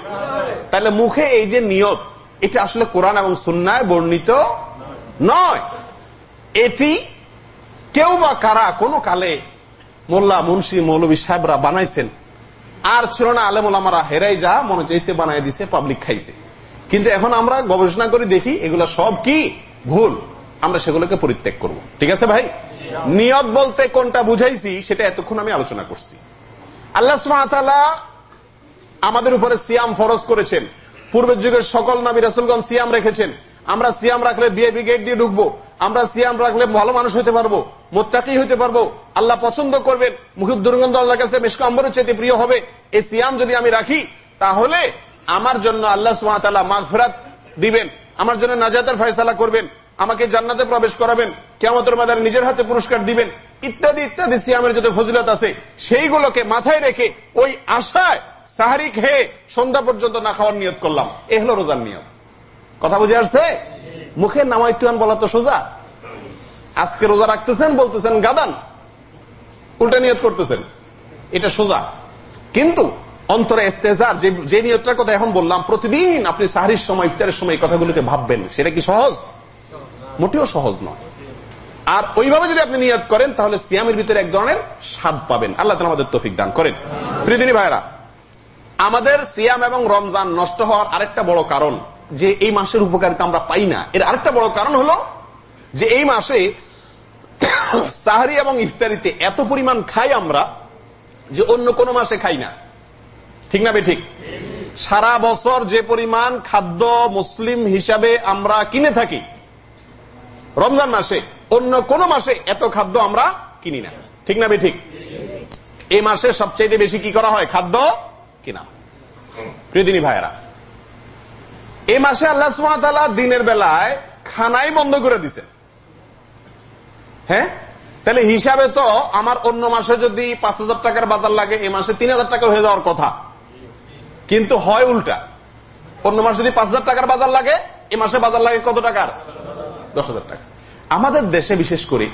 তাহলে মুখে এই যে নিয়ত, এটা আসলে কোরআন এবং সুন্নায় বর্ণিত নয়। এটি কেউ বা কারা কোনো কালে মোল্লা মুন্সি মৌলবী সাহেবরা বানাইছেন। আর ছিল না আলেমারা হেরাই যা, মনে চাইছে বানাই দিছে পাবলিক খাইছে। কিন্তু এখন আমরা গবেষণা করে দেখি, এগুলো সব কি? ভুল। আমরা সেগুলোকে পরিত্যাগ করব। ঠিক আছে ভাই? নিয়ত বলতে কোনটা বুঝাইছি, সেটা এতক্ষণ আমি আলোচনা করছি। আল্লাহ আমাদের উপরে সিয়াম ফরজ করেছেন। পূর্বের যুগের সকল নবী রাসুলগঞ্জ সিয়াম রেখেছেন। আমরা সিয়াম রাখলে বিয়ে ব্রিগেড দিয়ে ঢুকবো। আমরা সিয়াম রাখলে ভালো মানুষ হতে পারব, মোত্তাকি হতে পারব, আল্লাহ পছন্দ করবেন মুখের দুর্গন্ধ আল্লাহর কাছে মেশকাম্বরের চেয়ে প্রিয় হবে, এই সিয়াম যদি আমি রাখি, তাহলে আমার জন্য আল্লাহ সুমাতাল্লাহ মাগফেরাত দিবেন, আমার জন্য নাজাতের ফয়সালা করবেন, আমাকে জান্নাতে প্রবেশ করাবেন কেমতের মাদারে নিজের হাতে পুরস্কার দিবেন, ইত্যাদি ইত্যাদি সিয়ামের যত ফজিলত আছে, সেইগুলোকে মাথায় রেখে ওই আশায় সাহারি খেয়ে সন্ধ্যা পর্যন্ত না খাওয়ার নিয়ত করলাম। এ হলো রোজার নিয়ম। কথা বুঝে আসছে? মুখে নামাইতুয়ান বলা তো সোজা। আজকে রোজা রাখতেছেন, বলতেছেন গাদান। উল্টা নিয়ত করতেছেন। এটা সোজা। কিন্তু অন্তরে এস্তেজার যে নিয়তটার কথা এখন বললাম, প্রতিদিন আপনি সাহারির সময়, ইফতারের সময় কথাগুলোকে ভাববেন। সেটা কি সহজ? মোটেও সহজ নয়। আর ওইভাবে যদি আপনি নিয়ত করেন, তাহলে সিয়ামের ভিতরে এক ধরনের স্বাদ পাবেন। আল্লাহ তালা আমাদের তফিক দান করেন। প্রিয়দিনী ভাইরা আমাদের সিয়াম এবং রমজান নষ্ট হওয়ার আরেকটা বড় কারণ। যে এই মাসের উপকারিতা আমরা পাই না। এর আরেকটা বড় কারণ হলো যে এই মাসে (coughs) সাহারি এবং ইফতারিতে এত পরিমাণ খাই আমরা যে অন্য কোন মাসে খাই না। ঠিক না ঠিক? সারা বছর যে পরিমাণ খাদ্য মুসলিম হিসাবে আমরা কিনে থাকি, রমজান মাসে অন্য কোন মাসে এত খাদ্য আমরা কিনি না। ঠিক না ঠিক? এই মাসে সবচেয়ে বেশি কি করা হয়? খাদ্য কিনা। প্রিয়দিনী ভাইয়েরা এই মাসে আল্লাহ সুমাতালা দিনের বেলায় খানাই বন্ধ করে দিছে। হ্যাঁ? তাহলে হিসাবে তো আমার অন্য মাসে যদি পাঁচ হাজার টাকার বাজার লাগে এই মাসে তিন হাজার টাকা হয়ে যাওয়ার কথা। কিন্তু হয় উল্টা। অন্য মাসে যদি পাঁচ হাজার টাকার বাজার লাগে, এ মাসে বাজার লাগে কত টাকার? দশ হাজার টাকা। আমাদের দেশে বিশেষ করে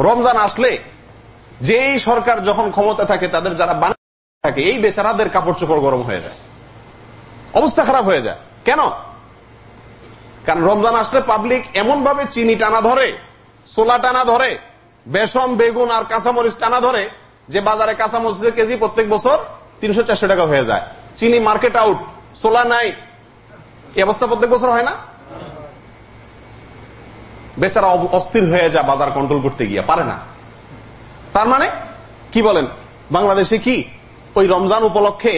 রমজান আসলে যেই সরকার যখন ক্ষমতা থাকে, তাদের যারা বানিয়ে থাকে, এই বেচারাদের কাপড় চোপড় গরম হয়ে যায়। অবস্থা খারাপ হয়ে যায়। কেন? কারণ রমজান আসলে পাবলিক এমন ভাবে চিনি টানা ধরে সোলা টানা ধরে, বেসন, বেগুন আর কাঁচামরিচ টানা ধরে যে বাজারে কাঁচামরিচের কেজি প্রত্যেক বছর তিনশো চারশো টাকা হয়ে যায়। চিনি মার্কেট আউট সোলা নাই। এই অবস্থা প্রত্যেক বছর হয় না? বেচারা অস্থির হয়ে যায় বাজার কন্ট্রোল করতে গিয়ে, পারে না। তার মানে কি বলেন? বাংলাদেশে কি ওই রমজান উপলক্ষে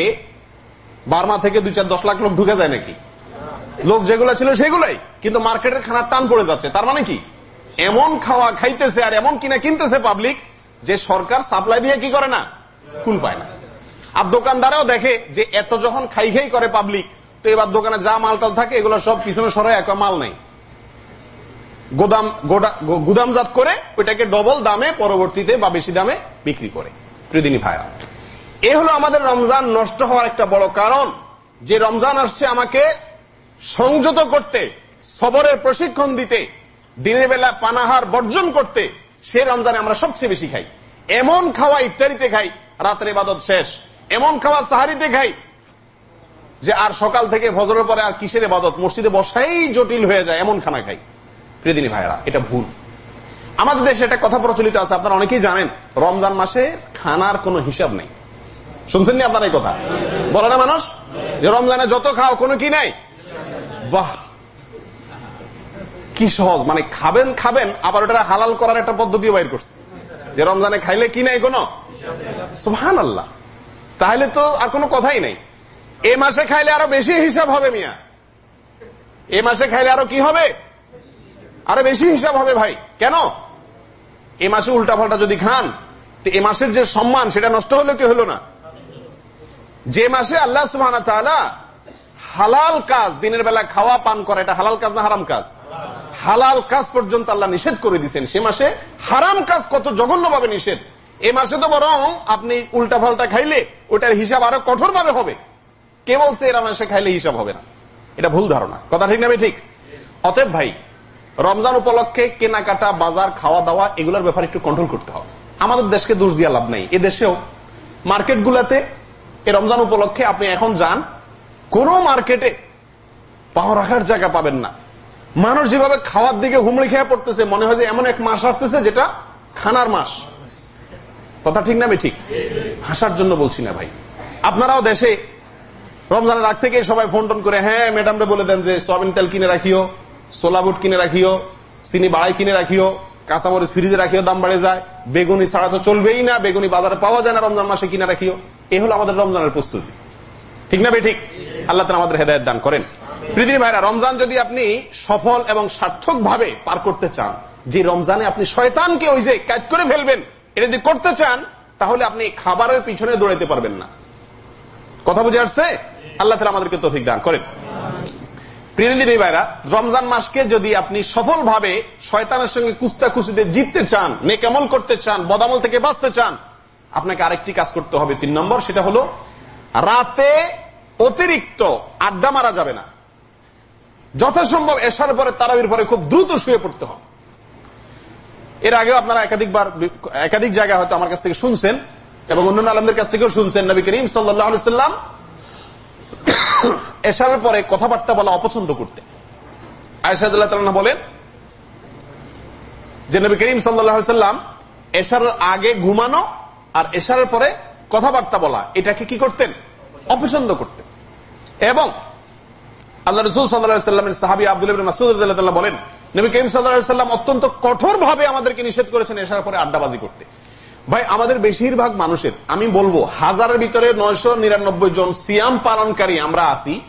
বার্মা থেকে দুই চার দশ লাখ লোক ঢুকে যায় নাকি? লোক যেগুলো ছিল সেগুলাই। কিন্তু মার্কেটের খানার টান পড়ে যাচ্ছে। তার মানে কি? এমন খাওয়া খাইতেছে আর এমন কিনা কিনতেছে পাবলিক যে সরকার সাপ্লাই দিয়ে কি করে না? কুল পায় না। আর দোকানদারেও দেখে যে এত যখন খাই খাই করে পাবলিক তো এবার দোকানে যা মালটাল থাকে, এগুলো সব পিছনে সরাই এক মাল নেই। গোদাম গুদামজাত করে ওইটাকে ডবল দামে, পরবর্তীতে বা বেশি দামে বিক্রি করে। প্রিদিনী ভাইরা এ হলো আমাদের রমজান নষ্ট হওয়ার একটা বড় কারণ। যে রমজান আসছে আমাকে সংযত করতে, সবরের প্রশিক্ষণ দিতে, দিনের বেলা পানাহার বর্জন করতে, সে রমজানে আমরা সবচেয়ে বেশি খাই। এমন খাওয়া ইফতারিতে খাই, রাতের ইবাদত শেষ। এমন খাওয়া সাহারিতে খাই, যে আর সকাল থেকে ফজরের পরে আর কিসের ইবাদত? মসজিদে বসাই জটিল হয়ে যায়, এমন খানা খাই। প্রিয়দিনী ভাইরা এটা ভুল। আমাদের দেশে একটা কথা প্রচলিত আছে, আপনারা অনেকেই জানেন, রমজান মাসে খানার কোনো হিসাব নেই। শুনছেন নি আপনার এই কথা? বলে না মানুষ? যে রমজানে যত খাও, কোনো কি নাই? বাহ। কি সহজ মানে খাবেন খাবেন, আবার ওটা হালাল করার একটা পদ্ধতিও বাইর করছে। যে রমজানে খাইলে কি নাই কোনো? সুহান আল্লাহ তাহলে তো আর কোনো কথাই নাই। এ মাসে খাইলে আরও বেশি হিসাব হবে মিয়া। এ মাসে খাইলে আরও কি হবে? আরও বেশি হিসাব হবে ভাই। কেন? এ মাসে উল্টা পাল্টা যদি খান, তো এ মাসের যে সম্মান, সেটা নষ্ট হলো কি হলো না? যে মাসে আল্লাহ সুহান হালাল কাজ দিনের বেলা খাওয়া, পান করা, এটা হালাল কাজ না হারাম কাজ? হালাল কাজ পর্যন্ত আল্লাহ নিষেধ করে দিচ্ছেন সে মাসে হারাম কাজ কত জঘন্য ভাবে নিষেধ। এ মাসে তো বরং আপনি উল্টা ফাল্টা খাইলে ওটার হিসাব আরও কঠোর ভাবে হবে। কে বলছে এরা মাসে খাইলে হিসাব হবে না? এটা ভুল ধারণা। কথা ঠিক না ঠিক? অতএব ভাই, রমজান উপলক্ষে কেনাকাটা, বাজার খাওয়া দাওয়া এগুলোর ব্যাপারে একটু কন্ট্রোল করতে হবে। আমাদের দেশকে দোষ দিয়া লাভ নাই। এদেশেও দেশেও মার্কেট গুলাতে এই রমজান উপলক্ষে আপনি এখন যান কোন মার্কেটে পাও রাখার জায়গা পাবেন না। মানুষ যেভাবে খাওয়ার দিকে হুমড়ি খেয়ে পড়তেছে, মনে হয় যে এমন এক মাস আসতেছে যেটা খানার মাস। কথা ঠিক না ঠিক। হাসার জন্য বলছি না ভাই। আপনারাও দেশে রমজানের আগ থেকে সবাই ফোন টোন করে হ্যাঁ ম্যাডামরে বলে দেন যে সয়াবিন তেল কিনে রাখিও সোলা বুট কিনে রাখিও, চিনি বাড়াই কিনে রাখিও কাঁচামরিচ ফ্রিজে রাখিও, দাম বাড়ে যায়। বেগুনি ছাড়া তো চলবেই না, বেগুনি বাজারে পাওয়া যায় না, রমজান মাসে কিনে রাখিও। এ হলো আমাদের রমজানের প্রস্তুতি। ঠিক না বে ঠিক। আল্লাহ তালা আমাদের হেদায়ত দান করেন। পৃথিবী ভাইরা, রমজান যদি আপনি সফল এবং সার্থক ভাবে পার করতে চান, যে রমজানে আপনি শয়তানকে ওই যে কাজ করে ফেলবেন, এটা যদি করতে চান, তাহলে আপনি খাবারের পিছনে দৌড়াইতে পারবেন না। কথা বুঝে আসছে? আল্লাহ তালা আমাদেরকে তফিক দান করেন। প্রিয়দিনী ভাইরা, রমজান মাসকে যদি আপনি সফলভাবে শয়তানের সঙ্গে কুস্তা কুস্তিতে জিততে চান নেকামল করতে চান, বদামল থেকে বাঁচতে চান, আপনাকে আরেকটি কাজ করতে হবে তিন নম্বর, সেটা হলো রাতে অতিরিক্ত আড্ডা মারা যাবে না। যথাসম্ভব এসার পরে, তারাবির পরে খুব দ্রুত শুয়ে পড়তে হবে। এর আগেও আপনারা একাধিকবার একাধিক জায়গায় হয়তো আমার কাছ থেকে শুনছেন এবং অন্যান্য আলমদের কাছ থেকেও শুনছেন নবী করিম সাল্লাম (coughs) এসারের পরে কথাবার্তা বলা অপছন্দ করতে আয়সাদুল্লাহ বলেন যে নবী করিম সাল্লাম এসার আগে ঘুমানো আর এসারের পরে কথাবার্তা বলা, এটাকে কি করতেন? অপছন্দ করতেন। এবং আল্লাহ রসুল সাল্লাহামের সাহাবি আব্দুল মাসুদ বলেন, নবী করিম সাল্লাহাম অত্যন্ত কঠোর ভাবে আমাদেরকে নিষেধ করেছেন এসার পরে আড্ডাবাজি করতে। ভাই, আমাদের বেশিরভাগ মানুষের, আমি বলব, হাজারের ভিতরে নয়শো নিরানব্বই জন সিয়াম পালনকারী আমরা আছি।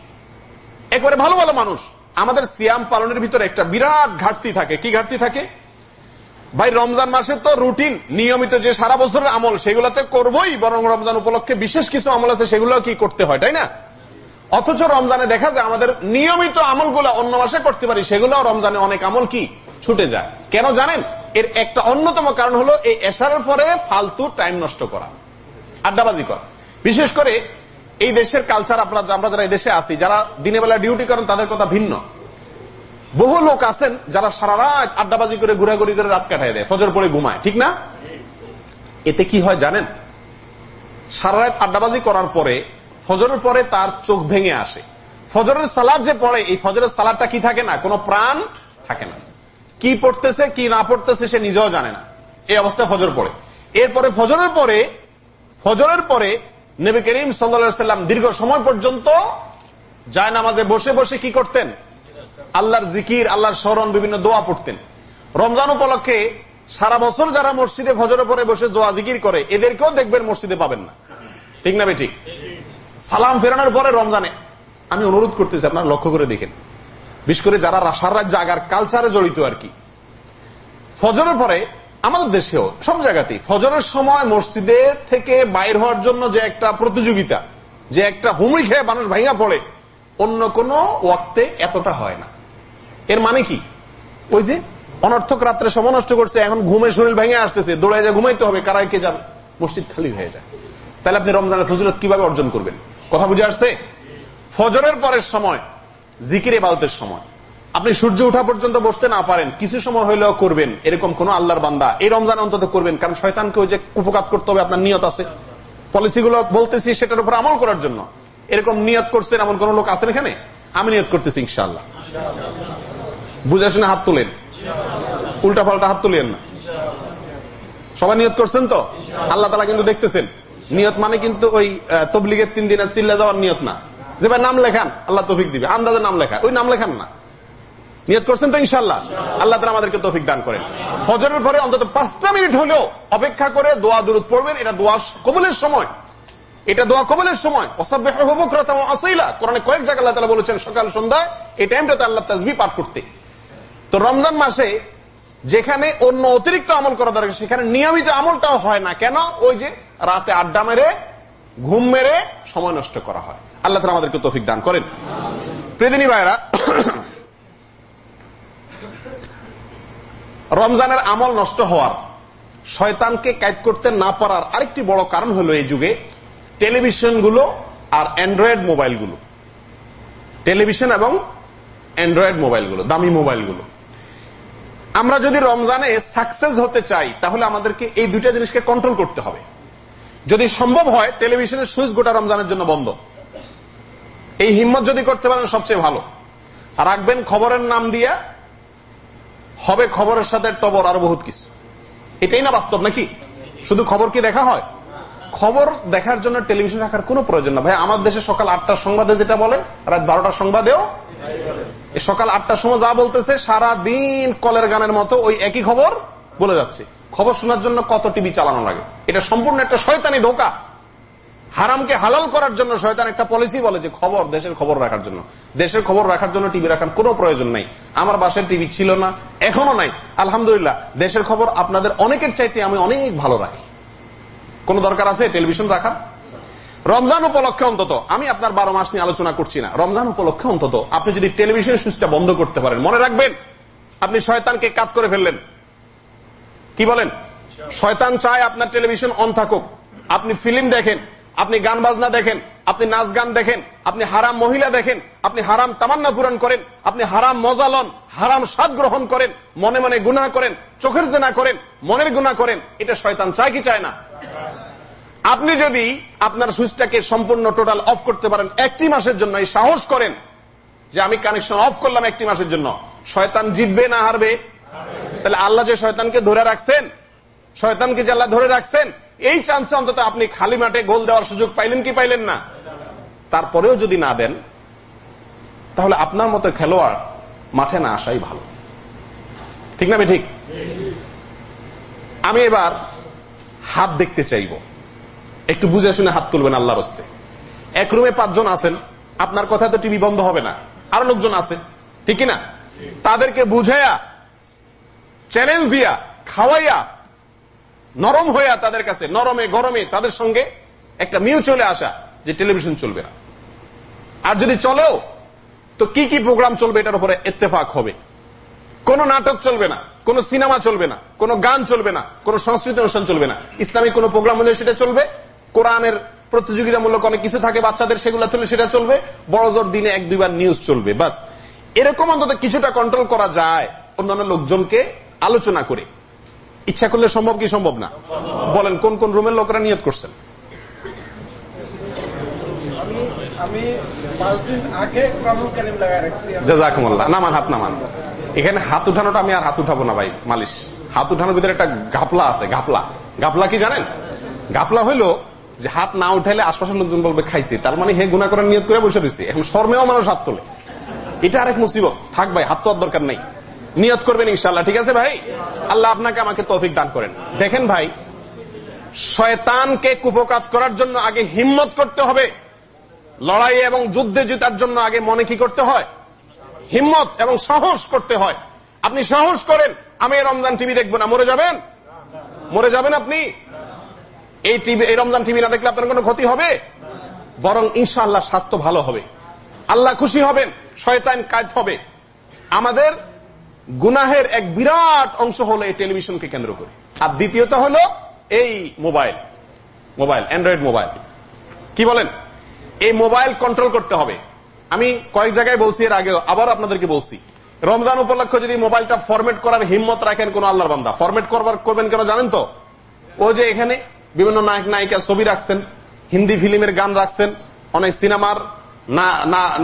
একবারে ভালো ভালো মানুষ। আমাদের সিয়াম পালনের ভিতরে একটা বিরাট ঘাটতি থাকে। কি ঘাটতি থাকে? ভাই, রমজান মাসে তো রুটিন, নিয়মিত যে সারা বছরের আমল, সেগুলোতে করবই, বরং রমজান উপলক্ষে বিশেষ কিছু আমল আছে সেগুলো কি করতে হয়, তাই না? অথচ রমজানে দেখা যায় আমাদের নিয়মিত আমলগুলো অন্য মাসে করতে পারি সেগুলো রমজানে অনেক আমল কি? ছুটে যায়। কেন জানেন? এর একটা অন্যতম কারণ হলো এই এশারের পরে ফালতু টাইম নষ্ট করা। আড্ডাবাজি করা। বিশেষ করে এই দেশের কালচার আপনারা আমরা যারা দেশে আছি, যারা দিনে বেলা ডিউটি করেন, তাদের কথা ভিন্ন। বহু লোক আছেন যারা সারা রাত আড্ডাবাজি করে, ঘুরাঘুরি করে রাত কাটায় দেয়, ফজর পরে ঘুমায়, ঠিক না? এতে কি হয় জানেন? সারা রাত আড্ডাবাজি করার পরে ফজরের পরে তার চোখ ভেঙে আসে। ফজরের সালাদ যে পড়ে, এই ফজরের সালাদটা কি থাকে না? কোনো প্রাণ থাকে না। কি পড়তেছে, কি না পড়তেছে সে নিজেও জানে না। এই অবস্থায় ফজর পড়ে। এরপরে ফজরের পরে ফজরের পরে নবী করিম সাল্লাম দীর্ঘ সময় পর্যন্ত যায় নামাজে বসে বসে কি করতেন? আল্লাহর জিকির, আল্লাহর স্মরণ, বিভিন্ন দোয়া পড়তেন। রমজান উপলক্ষে সারা বছর যারা মসজিদে ফজরের পরে বসে দোয়া জিকির করে, এদেরকেও দেখবেন মসজিদে পাবেন না। ঠিক না ঠিক? সালাম ফেরানোর পরে রমজানে। আমি অনুরোধ করতেছি, আপনারা লক্ষ্য করে দেখেন। বিশেষ করে যারা সারা রাত জাগার কালচারে জড়িত আর কি। ফজরের পরে আমাদের দেশেও, সব জায়গাতেই ফজরের সময় মসজিদে থেকে বাইর হওয়ার জন্য যে একটা প্রতিযোগিতা, যে একটা হুমড়ি খেয়ে মানুষ ভাইয়া পড়ে, অন্য কোন ওয়াক্তে এতটা হয় না। এর মানে কি? ওই যে অনর্থক রাত্রে সময় নষ্ট করছে, এখন ঘুমে শরীর ভেঙে আসতেছে দৌড়ায় যা ঘুমাইতে হবে কারাই কে যাবে মসজিদ খালি হয়ে যায়। তাহলে আপনি রমজানের ফজিলত কীভাবে অর্জন করবেন? কথা বুঝে আসছে? ফজরের পরের সময়, জিকির এবাদতের সময়। আপনি সূর্য উঠা পর্যন্ত বসতে না পারেন, কিছু সময় হইলেও করবেন। এরকম কোন আল্লাহর বান্দা। এই রমজান অন্তত করবেন, কারণ শয়তানকে ওই যে উপকাত করতে হবে, আপনার নিয়ত আছে। পলিসিগুলো বলতেছি, সেটার উপর আমল করার জন্য। এরকম নিয়ত করছেন, এমন কোন লোক আছেন এখানে? আমি নিয়ত করতেছি ইনশাল্লাহ বুঝে শুনে হাত তোলেন। উল্টা পাল্টা হাত তুলেন না। সবাই নিয়ত করছেন তো? আল্লাহ তালা কিন্তু দেখতেছেন। নিয়ত মানে কিন্তু ওই তবলিগের তিন দিনের চিল্লা যাওয়ার নিয়ত না। যে ভাই নাম লেখান, আল্লাহ তফিক দিবে। আন্দাজে নাম লেখা, ওই নাম লেখান না। নিয়ত করছেন তো ইনশাল্লাহ আল্লাহ তালা আমাদেরকে তফিক দান করেন। ফজরের পরে অন্তত পাঁচটা মিনিট হলেও অপেক্ষা করে দোয়া দূরত পড়বেন। এটা দোয়া কবলের সময়। এটা দোয়া কবলের সময়। কোরআনে কয়েক জায়গায় আল্লাহ বলেছেন, সকাল সন্ধ্যায় এই টাইমটাতে আল্লাহ তাজবি পাঠ করতে। তো রমজান মাসে যেখানে অন্য অতিরিক্ত আমল করা দরকার, সেখানে নিয়মিত আমলটাও হয় না। কেন? ওই যে রাতে আড্ডা মেরে, ঘুম মেরে সময় নষ্ট করা হয়। আল্লাহ আমাদেরকে তফিক দান করেন। প্রেদিনী ভাইরা রমজানের আমল নষ্ট হওয়ার, শয়তানকে কাজ করতে না পারার আরেকটি বড় কারণ হলো এই যুগে টেলিভিশনগুলো আর অ্যান্ড্রয়েড মোবাইলগুলো। টেলিভিশন এবং অ্যান্ড্রয়েড মোবাইলগুলো, দামি মোবাইলগুলো। আমরা যদি রমজানে সাকসেস হতে চাই, তাহলে আমাদেরকে এই দুইটা জিনিসকে কন্ট্রোল করতে হবে। যদি সম্ভব হয় টেলিভিশনের সুইচ গোটা রমজানের জন্য বন্ধ। এই হিম্মত যদি করতে পারেন, সবচেয়ে ভালো। রাখবেন খবরের নাম দিয়া, হবে খবরের সাথে টবর আরও বহুত কিছু। এটাই না বাস্তব নাকি? শুধু খবর কি দেখা হয়? খবর দেখার জন্য টেলিভিশন রাখার কোন প্রয়োজন না। ভাই, আমার দেশে সকাল আটটার সংবাদে যেটা বলে, রাত বারোটার সংবাদেও সকাল আটটার সময় যা বলতেছে সারা দিন কলের গানের মতো ওই একই খবর বলে যাচ্ছে। খবর শোনার জন্য কত টিভি চালানো লাগে? এটা সম্পূর্ণ একটা শয়তানি ধোকা। হারামকে হালাল করার জন্য শয়তান একটা পলিসি বলে যে খবর, দেশের খবর রাখার জন্য। দেশের খবর রাখার জন্য টিভি রাখার কোনো প্রয়োজন নাই। আমার বাসায় টিভি ছিল না এখনও নাই। আলহামদুলিল্লাহ, দেশের খবর আপনাদের অনেকের চাইতে আমি অনেক ভালো রাখি। কোন দরকার আছে টেলিভিশন রাখার? রমজান উপলক্ষে অন্তত, আমি আপনার বারো মাস নিয়ে আলোচনা করছি না। রমজান উপলক্ষে অন্তত আপনি যদি টেলিভিশন সুইচটা বন্ধ করতে পারেন, মনে রাখবেন, আপনি শয়তানকে কাত করে ফেললেন। কি বলেন? শয়তান চায় আপনার টেলিভিশন অন থাকুক। আপনি ফিল্ম দেখেন, আপনি গান বাজনা দেখেন, আপনি নাচ গান দেখেন, আপনি হারাম মহিলা দেখেন, আপনি হারাম তামান্না পূরণ করেন, আপনি হারাম মজা লন, হারাম স্বাদ গ্রহণ করেন, মনে মনে গুনা করেন, চোখের জেনা করেন, মনের গুণা করেন, এটা শয়তান চায় কি চায় না? আপনি যদি আপনার সুইচটাকে সম্পূর্ণ টোটাল অফ করতে পারেন, একটি মাসের জন্য এই সাহস করেন যে আমি কানেকশন অফ করলাম একটি মাসের জন্য। শয়তান জিতবে না হারবে? তাহলে আল্লাহ যে শয়তানকে ধরে রাখছেন, শয়তানকে যে আল্লাহ ধরে রাখছেন, এই চান্সে অন্তত আপনি খালি মাঠে গোল দেওয়ার সুযোগ পাইলেন কি পাইলেন না? তারপরেও যদি না দেন, তাহলে আপনার মতো খেলোয়াড় মাঠে না আসাই ভালো। ঠিক না ঠিক? আমি এবার হাত দেখতে চাইব। একটু বুঝে শুনে হাত তুলবেন আল্লাহর হস্তে। এক রুমে পাঁচজন আছেন, আপনার কথা তো টিভি বন্ধ হবে না। আরও লোকজন আছে, ঠিক না তাদেরকে বুঝাইয়া চ্যালেঞ্জ দিয়া, খাওয়াইয়া, নরম হইয়া তাদের কাছে, নরমে, গরমে তাদের সঙ্গে একটা মিউচুয়ালে আসা যে টেলিভিশন চলবে না। আর যদি চলেও, তো কি কি প্রোগ্রাম চলবে এটার উপরে এত্তেফাক হবে? কোন নাটক চলবে না, কোন সিনেমা চলবে না, কোন গান চলবে না, কোন সংস্কৃতি অনুষ্ঠান চলবে না। ইসলামিক কোন প্রোগ্রাম হলে সেটা চলবে? কোরআনের প্রতিযোগিতামূলক অনেক কিছু থাকে বাচ্চাদের সেগুলো চলে সেটা চলবে বড় জোর দিনে এক দুইবার নিউজ চলবে বাস। এরকম অন্তত কিছুটা কন্ট্রোল করা যায় অন্যান্য লোকজনকে আলোচনা করে। ইচ্ছা করলে সম্ভব কি সম্ভব না? বলেন কোন কোন রুমের লোকরা নিয়ত করছেন? নামান হাত নামান এখানে হাত উঠানোটা আমি আর হাত উঠাবো না ভাই মালিশ। হাত উঠানোর ভিতরে একটা ঘাপলা আছে ঘাপলা। ঘাপলা কি জানেন? ঘাপলা হইল যে হাত না উঠাইলে আশপাশের লোকজন বলবে, খাইছে। তার মানে হে গুণা করার নিয়ত করে বসে রয়েছে এখন শর্মেও মানুষ হাত তোলে। এটা আরেক মুসিবত। থাক ভাই, হাত তো দরকার নেই। নিয়ত করবেন ইনশাল্লাহ ঠিক আছে ভাই? আল্লাহ আপনাকে আমাকে তৌফিক দান করেন। দেখেন ভাই, শয়তানকে কুপকাত করার জন্য আগে হিম্মত করতে হবে। লড়াই এবং যুদ্ধে জেতার জন্য আগে মনে কি করতে হয়? হিম্মত এবং সাহস করতে হয়। আপনি সাহস করেন, আমি রমজান টিভি দেখব না। মরে যাবেন? মরে যাবেন আপনি? এই টিভি, এই রমজান টিভি না দেখলে আপনার কোনো ক্ষতি হবে? বরং ইনশাআল্লাহ স্বাস্থ্য ভালো হবে। আল্লাহ খুশি হবেন, শয়তান কাজ হবে। আমাদের গুনাহের এক বিরাট অংশ হলো এই টেলিভিশনকে কেন্দ্র করে। আর দ্বিতীয়ত হলো এই মোবাইল মোবাইল, অ্যান্ড্রয়েড মোবাইল। কি বলেন? এই মোবাইল কন্ট্রোল করতে হবে। আমি কয়েক জায়গায় বলছি, এর আগেও আবার আপনাদেরকে বলছি। রমজান উপলক্ষে যদি মোবাইলটা ফরমেট করার হিম্মত রাখেন কোন আল্লাহর বান্দা ফরমেট করবার, করবেন কেন জানেন তো? ও যে এখানে বিভিন্ন নায়ক, নায়িকা ছবি রাখছেন, হিন্দি ফিল্মের গান রাখছেন, অনেক সিনেমার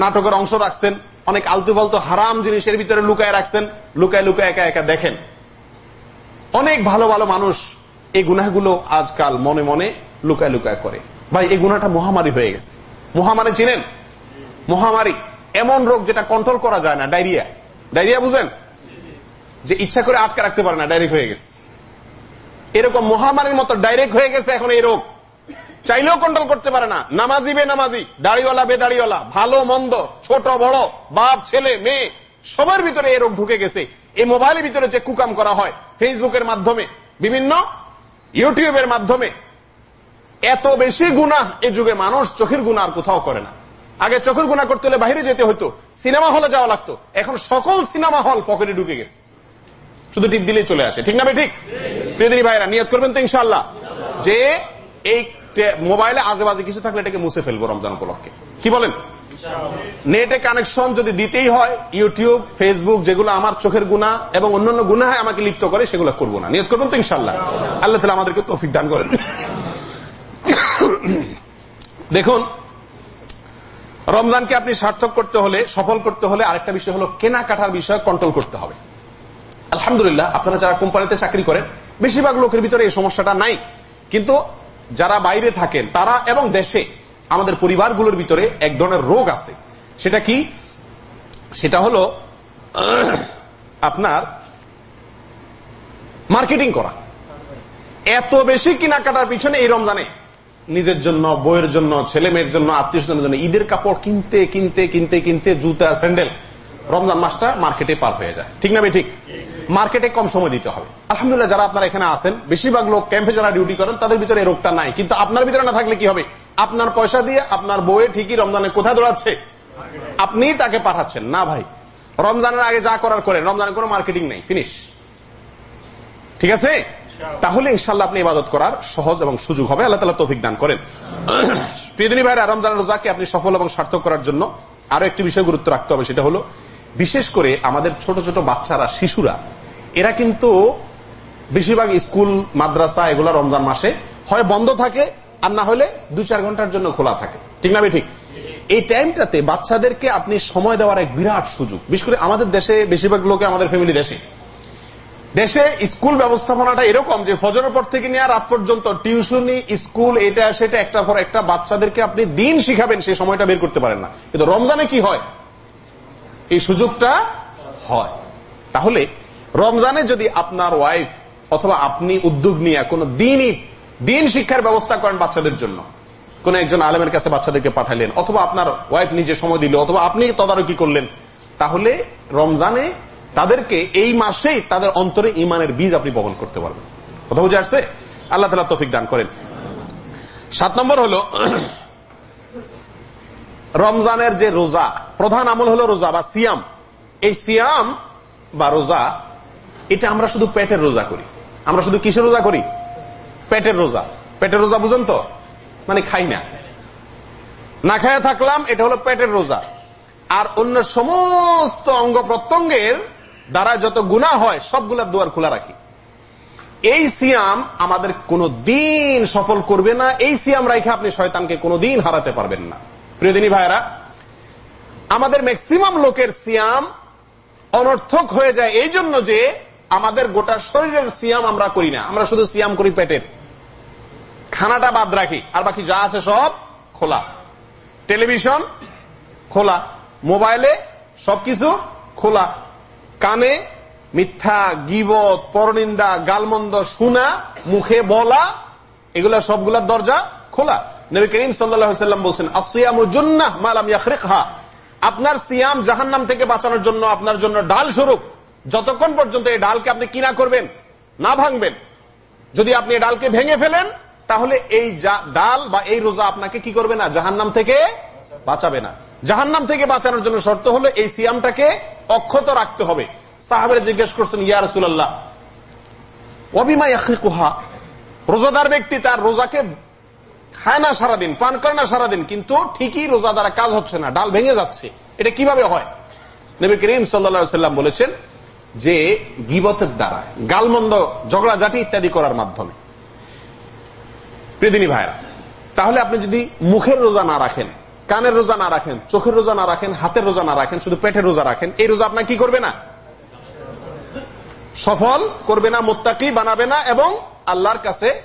নাটকের অংশ রাখছেন, অনেক আলতু ফালতু হারাম জিনিসের ভিতরে লুকায় রাখছেন, লুকায় লুকায় একা একা দেখেন। অনেক ভালো ভালো মানুষ এই গুনাহগুলো আজকাল মনে মনে লুকায় লুকায় করে। ভাই, এই গুণাটা মহামারী হয়ে গেছে। মহামারী চিনেন? মহামারী। এমন রোগ যেটা কন্ট্রোল করা যায় না, ডায়রিয়া। ডায়রিয়া বুঝেন? যে ইচ্ছা করে আটকে রাখতে পারে না ডাইরেক্ট হয়ে গেছে। এরকম মহামারীর মতো ডাইরেক্ট হয়ে গেছে এখন এই রোগ। চাইলেও কন্ট্রোল করতে পারে না। নামাজি বে নামাজি দাড়িওয়ালা বে দাড়িওয়ালা ভালো, মন্দ, ছোট, বড়, বাপ, ছেলে, মেয়ে, সবার ভিতরে এই রোগ ঢুকে গেছে। এই মোবাইলের ভিতরে যে কুকাম করা হয় ফেসবুকের মাধ্যমে, বিভিন্ন ইউটিউবের মাধ্যমে, এত বেশি গুণা এই যুগে মানুষ চোখের গুণা আর কোথাও করে না। আগে চোখের গুণা করতে হলে বাইরে যেতে হতো সিনেমা হলে যাওয়া লাগতো। এখন সকল সিনেমা হল পকেটে ঢুকে গেছে। শুধু টিপ দিলেই চলে আসে। ঠিক না ভাই? ঠিক? প্রিয়দিনী ভাইরা নিয়ত করবেন তো ইনশাল্লাহ যে এই মোবাইলে আজে বাজে কিছু থাকলে এটাকে মুছে ফেলব রমজান উপলক্ষে। কি বলেন? নেটে কানেকশন যদি দিতেই হয়, ইউটিউব, ফেসবুক, যেগুলো আমার চোখের গুণা এবং অন্যান্য গুণায় আমাকে লিপ্ত করে, সেগুলো করব না। নিয়ত করবেন তো ইনশাল্লাহ আল্লাহ তালা আমাদেরকে তৌফিক দান করেন। দেখুন, রমজানকে আপনি সার্থক করতে হলে, সফল করতে হলে আরেকটা বিষয় হলো কেনাকাটার বিষয় কন্ট্রোল করতে হবে। আলহামদুলিল্লাহ, আপনারা যারা কোম্পানিতে চাকরি করেন, বেশিরভাগ লোকের ভিতরে এই সমস্যাটা নাই। কিন্তু যারা বাইরে থাকেন, তারা এবং দেশে আমাদের পরিবারগুলোর ভিতরে এক ধরনের রোগ আছে। সেটা কি? সেটা হলো (clears throat) আপনার মার্কেটিং করা। এত বেশি কেনাকাটার পিছনে এই রমজানে নিজের জন্য বইয়ের জন্য, ছেলে মেয়ের জন্য, আত্মীয় স্বজনের জন্য ঈদের কাপড় কিনতে কিনতে কিনতে কিনতে, জুতা, স্যান্ডেল, রমজান মাসটা মার্কেটে পার হয়ে যায়। ঠিক না ঠিক? মার্কেটে কম সময় দিতে হবে। আলহামদুলিল্লাহ যারা আপনারা এখানে আছেন, বেশিরভাগ লোক ক্যাম্পে যারা ডিউটি করেন, তাদের ভিতরে রোগটা নাই। কিন্তু আপনার ভিতরে না থাকলে কি হবে? আপনার পয়সা দিয়ে আপনার বইয়ে ঠিকই রমজানে কোথায় দৌড়াচ্ছে? আপনি তাকে পাঠাচ্ছেন। না ভাই, রমজানের আগে যা করার করেন। রমজানের কোনো মার্কেটিং নেই। ফিনিশ ঠিক আছে? তাহলে ইনশাল্লাহ আপনি ইবাদত করার সহজ এবং সুযোগ হবে। আল্লাহ তালা তৌফিক দান করেন। প্রিয়দিনী ভাইরা রমজান রোজাকে আপনি সফল এবং সার্থক করার জন্য আরও একটি বিষয় গুরুত্ব রাখতে হবে। সেটা হলো, বিশেষ করে আমাদের ছোট ছোট বাচ্চারা, শিশুরা এরা কিন্তু বেশিরভাগ স্কুল, মাদ্রাসা এগুলো রমজান মাসে হয় বন্ধ থাকে আর না হলে দু চার ঘণ্টার জন্য খোলা থাকে। ঠিক না ঠিক? এই টাইমটাতে বাচ্চাদেরকে আপনি সময় দেওয়ার এক বিরাট সুযোগ। বিশেষ করে আমাদের দেশে বেশিরভাগ লোকে আমাদের ফ্যামিলি দেশে। দেশে স্কুল ব্যবস্থাপনাটা এরকম যে ফজরের পর থেকে নিয়ে রাত পর্যন্ত টিউশনি, স্কুল, এটা, সেটা একটা পর একটা বাচ্চাদেরকে আপনি দিন শিখাবেন, সেই সময়টা বের করতে পারেন না। কিন্তু রমজানে কি হয়? এই সুযোগটা হয়। তাহলে রমজানে যদি আপনার ওয়াইফ অথবা আপনি উদ্যোগ নিয়ে কোন দিনই দিন শিক্ষার ব্যবস্থা করেন বাচ্চাদের জন্য, কোন একজন আলেমের কাছে বাচ্চাদেরকে পাঠালেন, অথবা আপনার ওয়াইফ নিজে সময় দিল, অথবা আপনি তদারকি করলেন, তাহলে রমজানে তাদেরকে এই মাসেই তাদের অন্তরে ইমানের বীজ আপনি বহন করতে পারবেন। কথা বুঝে আসছে? আল্লাহ তালা তফিক দান করেন। সাত নম্বর হলো, (clears throat) রমজানের যে রোজা, প্রধান আমল হলো রোজা বা সিয়াম। এই সিয়াম বা রোজা এটা আমরা শুধু পেটের রোজা করি। আমরা শুধু কিসের রোজা করি? পেটের রোজা। পেটের রোজা বুঝেন তো? মানে খাই না। না খায়া থাকলাম, এটা হলো পেটের রোজা। আর অন্য সমস্ত অঙ্গ প্রত্যঙ্গের দ্বারা যত গুণা হয়, সবগুলার দুয়ার খোলা রাখি। এই সিয়াম আমাদের কোনো দিন সফল করবে না। এই সিয়াম রাইখে আপনি শয়তানকে কোনো দিন হারাতে পারবেন না। প্রিয়দিনী ভাইরা আমাদের ম্যাক্সিমাম লোকের সিয়াম অনর্থক হয়ে যায় এই জন্য যে আমাদের গোটা শরীরের সিয়াম আমরা করি না। আমরা শুধু সিয়াম করি পেটের। খানাটা বাদ রাখি। আর বাকি যা আছে সব খোলা। টেলিভিশন খোলা। মোবাইলে সবকিছু খোলা। কানে মিথ্যা, গিবত, পরনিন্দা, গালমন্দ, শোনা, মুখে বলা, এগুলা সবগুলার দরজা খোলা। নবী করিম সাল্লাম বলছেন আসিয়ামুজুন্নাহ মালাম ইয়াখরিকহা। আপনার সিয়াম জাহান্নাম থেকে বাঁচানোর জন্য, আপনার জন্য ডাল স্বরূপ। যতক্ষণ পর্যন্ত এই ডালকে আপনি কিনা করবেন, না ভাঙবেন, যদি আপনি এই ডালকে ভেঙে ফেলেন, তাহলে এই ডাল বা এই রোজা আপনাকে কি করবে না? জাহান্নাম থেকে বাঁচাবে না। জাহান্নাম থেকে বাঁচানোর জন্য শর্ত হলো এই সিয়ামটাকে অক্ষত রাখতে হবে। সাহাবের জিজ্ঞেস করছেন, ইয়া রসুল্লাহ অবিমা কুহা রোজাদার ব্যক্তি তার রোজাকে খায় না সারাদিন, পান করে না সারাদিন, কিন্তু ঠিকই রোজা কাজ হচ্ছে না, ডাল ভেঙে যাচ্ছে। এটা কীভাবে হয়? নবী করিম সাল্লাম বলেছেন যে গিবতের দ্বারা, গালমন্দ, ঝগড়াঝাটি ইত্যাদি করার মাধ্যমে। প্রিদিনী ভাইরা তাহলে আপনি যদি মুখের রোজা না রাখেন, কানের রোজা না রাখেন, চোখের রোজা না রাখেন, হাতের রোজা না রাখেন, শুধু পেটের রোজা রাখেন, এই রোজা আপনার কি করবে না? সফল করবে না, মোত্তাকি বানাবে না এবং আল্লাহর কাছে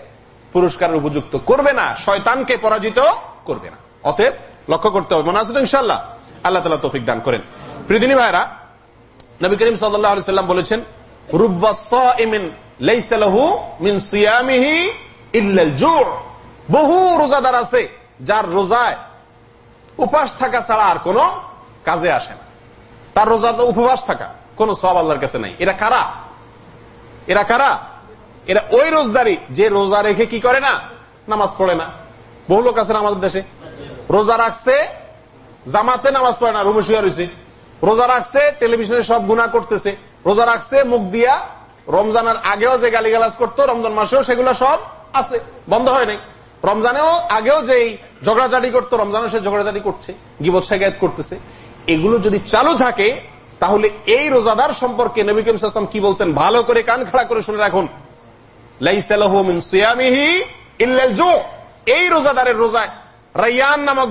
পুরস্কারের উপযুক্ত করবে না, শয়তানকে পরাজিত করবে না। অতএব লক্ষ্য করতে হবে, মনে আছে তো ইনশাল্লাহ আল্লাহ তালা তৌফিক দান করেন। প্রিদিনী ভাইরা নবী করিম সাল্লাম বলেছেন বহু রোজাদার আছে, যার রোজায় উপাস থাকা ছাড়া আর কোন কাজে আসে না। তার রোজা উপবাস থাকা, কোন সব আল্লাহর কাছে নাই। এরা কারা? এরা কারা? এরা ওই রোজদারি, যে রোজা রেখে কি করে না? নামাজ পড়ে না। বহু লোক আছে আমাদের দেশে। রোজা রাখছে, জামাতে নামাজ পড়ে না, রুমে শুয়ে রয়েছে। রোজা রাখছে টেলিভিশনে সব গুণা করতেছে। রোজা রাখছে, মুখ দিয়া রমজানের আগেও যে গালিগালাজ করতো, রমজান মাসেও সেগুলো সব আছে, বন্ধ হয় নাই। রমজানেও আগেও যে ঝগড়াঝাটি করতো, রমজানও সে ঝগড়াঝাটি করছে, গিবত শেখায়ত করতেছে। এগুলো যদি চালু থাকে, তাহলে এই রোজাদার সম্পর্কে নবী করিম সাল্লাম কি বলছেন? ভালো করে কান খাড়া করে শুনে রাখুন। এই রোজাদারের রোজায় রাইয়ান নামক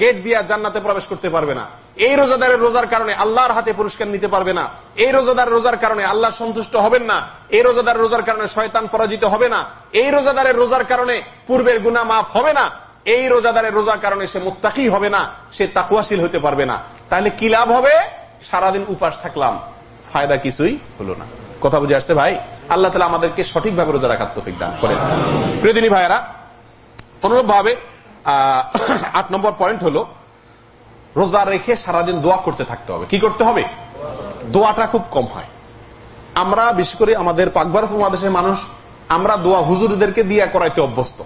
গেট দিয়া জান্নাতে প্রবেশ করতে পারবে না। এই রোজাদারের রোজার কারণে আল্লাহর হাতে পুরস্কার নিতে পারবে না। এই রোজাদার রোজার কারণে আল্লাহ সন্তুষ্ট হবেন না। এই রোজাদার রোজার কারণে শয়তান পরাজিত হবে না। এই রোজাদারের রোজার কারণে পূর্বের গুণা মাফ হবে না। এই রোজাদারের রোজার কারণে সে মুত্তাকি হবে না, সে তাকুয়াশীল হতে পারবে না। তাহলে কি লাভ হবে? সারাদিন উপাস থাকলাম। ফায়দা কিছুই হলো না। কথা বুঝে আসছে ভাই? আল্লাহ তালা আমাদেরকে সঠিকভাবে রোজা রাখার তফিক দান করেন। প্রিয়দিনী ভাইয়ারা অনুরূপ ভাবে আট নম্বর পয়েন্ট হলো রোজা রেখে সারাদিন দোয়া করতে থাকতে হবে। কি করতে হবে? দোয়াটা খুব কম হয়। আমরা, বিশেষ করে আমাদের পাকভারত মহাদেশের মানুষ, আমরা দোয়া হুজুরদেরকে দিয়া করাইতে অভ্যস্ত।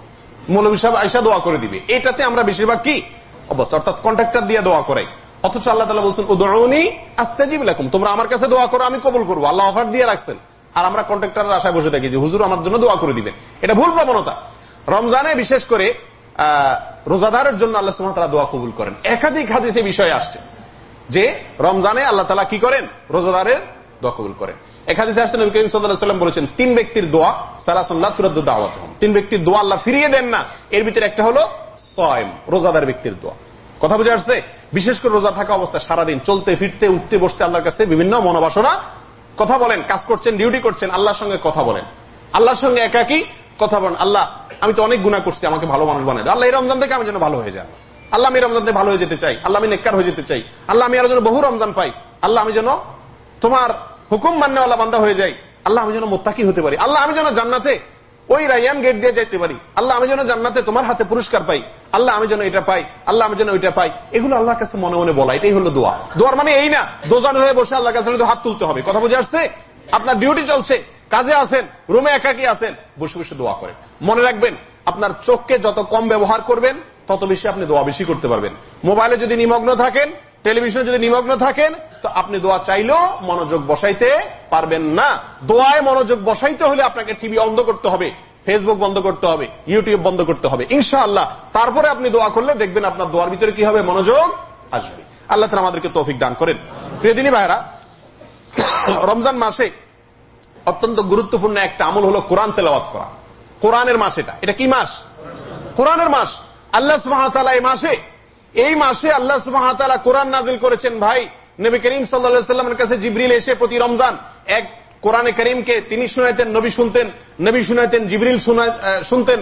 মৌলবী সাহেব আইসা দোয়া করে দিবে। এটাতে আমরা বেশিরভাগ কি? অভ্যস্ত। অর্থাৎ কন্ট্রাক্টর দিয়ে দোয়া করাই। অথচ আল্লাহ তালা বলছেন উদরণী আস্তেজিব লেখুম তোমরা আমার কাছে দোয়া করো, আমি কবল করব। আল্লাহ অফার দিয়ে রাখছেন। আর আমরা কন্ট্রাক্টরের আশায় বসে থাকি যে, হুজুর আমার জন্য দোয়া করে দিবেন। এটা ভুল প্রবণতা। রমজানে বিশেষ করে রোজাদারের জন্য আল্লাহ সুমতলা দোয়া কবুল করেন। একাধিক হাদিসে বিষয়ে আসছে যে রমজানে আল্লাহ তালা কি করেন? রোজাদারের দোয়া কবুল করেন। বিশেষ করে রোজা থাকা অবস্থা সারাদিন চলতে, ফিরতে, উঠতে, বসতে আল্লাহর কাছে বিভিন্ন মনোবাসনা কথা বলেন, কাজ করছেন ডিউটি করছেন, আল্লাহর সঙ্গে কথা বলেন। আল্লাহর সঙ্গে একাকি কথা বলেন। আল্লাহ আমি তো অনেক গুণা করছি, আমাকে ভালো মানুষ বানাই আল্লাহ এই রমজান থেকে আমি যেন ভালো হয়ে যান আল্লাহ আমি রমজান থেকে ভালো হয়ে যেতে চাই। আল্লাহ আমি নেককার হয়ে যেতে চাই। আল্লাহ আমি আরও যেন বহু রমজান পাই। আল্লাহ আমি যেন তোমার হুকুম মান্যওয়ালা বান্দা হয়ে যাই। আল্লাহ আমি যেন মোত্তাকি হতে পারি। আল্লাহ আমি যেন জান্নাতে ওই রাইয়ান গেট দিয়ে যাইতে পারি। আল্লাহ আমি যেন জান্নাতে তোমার হাতে পুরস্কার পাই। আল্লাহ আমি যেন এটা পাই। আল্লাহ আমি যেন ওইটা পাই। এগুলো আল্লাহর কাছে মনে মনে বলা, এটাই হলো দোয়া। দোয়ার মানে এই না, দোজান হয়ে বসে আল্লাহ কাছে হাত তুলতে হবে। কথা বুঝে আসছে? আপনার ডিউটি চলছে। কাজে আছেন, রুমে একাকি আছেন, বসে বসে দোয়া করেন। মনে রাখবেন, আপনার চোখকে যত কম ব্যবহার করবেন, তত বেশি আপনি দোয়া বেশি করতে পারবেন। মোবাইলে যদি নিমগ্ন থাকেন, টেলিভিশনে যদি নিমগ্ন থাকেন, তো আপনি দোয়া চাইলেও মনোযোগ বসাইতে পারবেন না। দোয়ায় মনোযোগ বসাইতে হলে আপনাকে টিভি বন্ধ করতে হবে, ফেসবুক বন্ধ করতে হবে, ইউটিউব বন্ধ করতে হবে। ইনশাআল্লাহ, তারপরে আপনি দোয়া করলে দেখবেন আপনার দোয়ার ভিতরে কি হবে? মনোযোগ আসবে। আল্লাহ তালা আমাদেরকে তৌফিক দান করেন। প্রিয় দিনী ভাইরা রমজান মাসে অত্যন্ত গুরুত্বপূর্ণ একটা আমল হলো কোরআন তেলাওয়াত করা। কোরআনের মাস এটা। এটা কি মাস? কোরআনের মাস। আল্লাহ সুবাহ এই মাসে এই মাসে আল্লাহ সুবাহ কোরআন নাজিল করেছেন ভাই। নবী করিম সাল্লামের কাছে জিবরিল এসে প্রতি রমজান এক কোরআনে করিমকে তিনি শুনাইতেন, নবী শুনতেন, নবী শুনাইতেন, জিবরিল শুনতেন,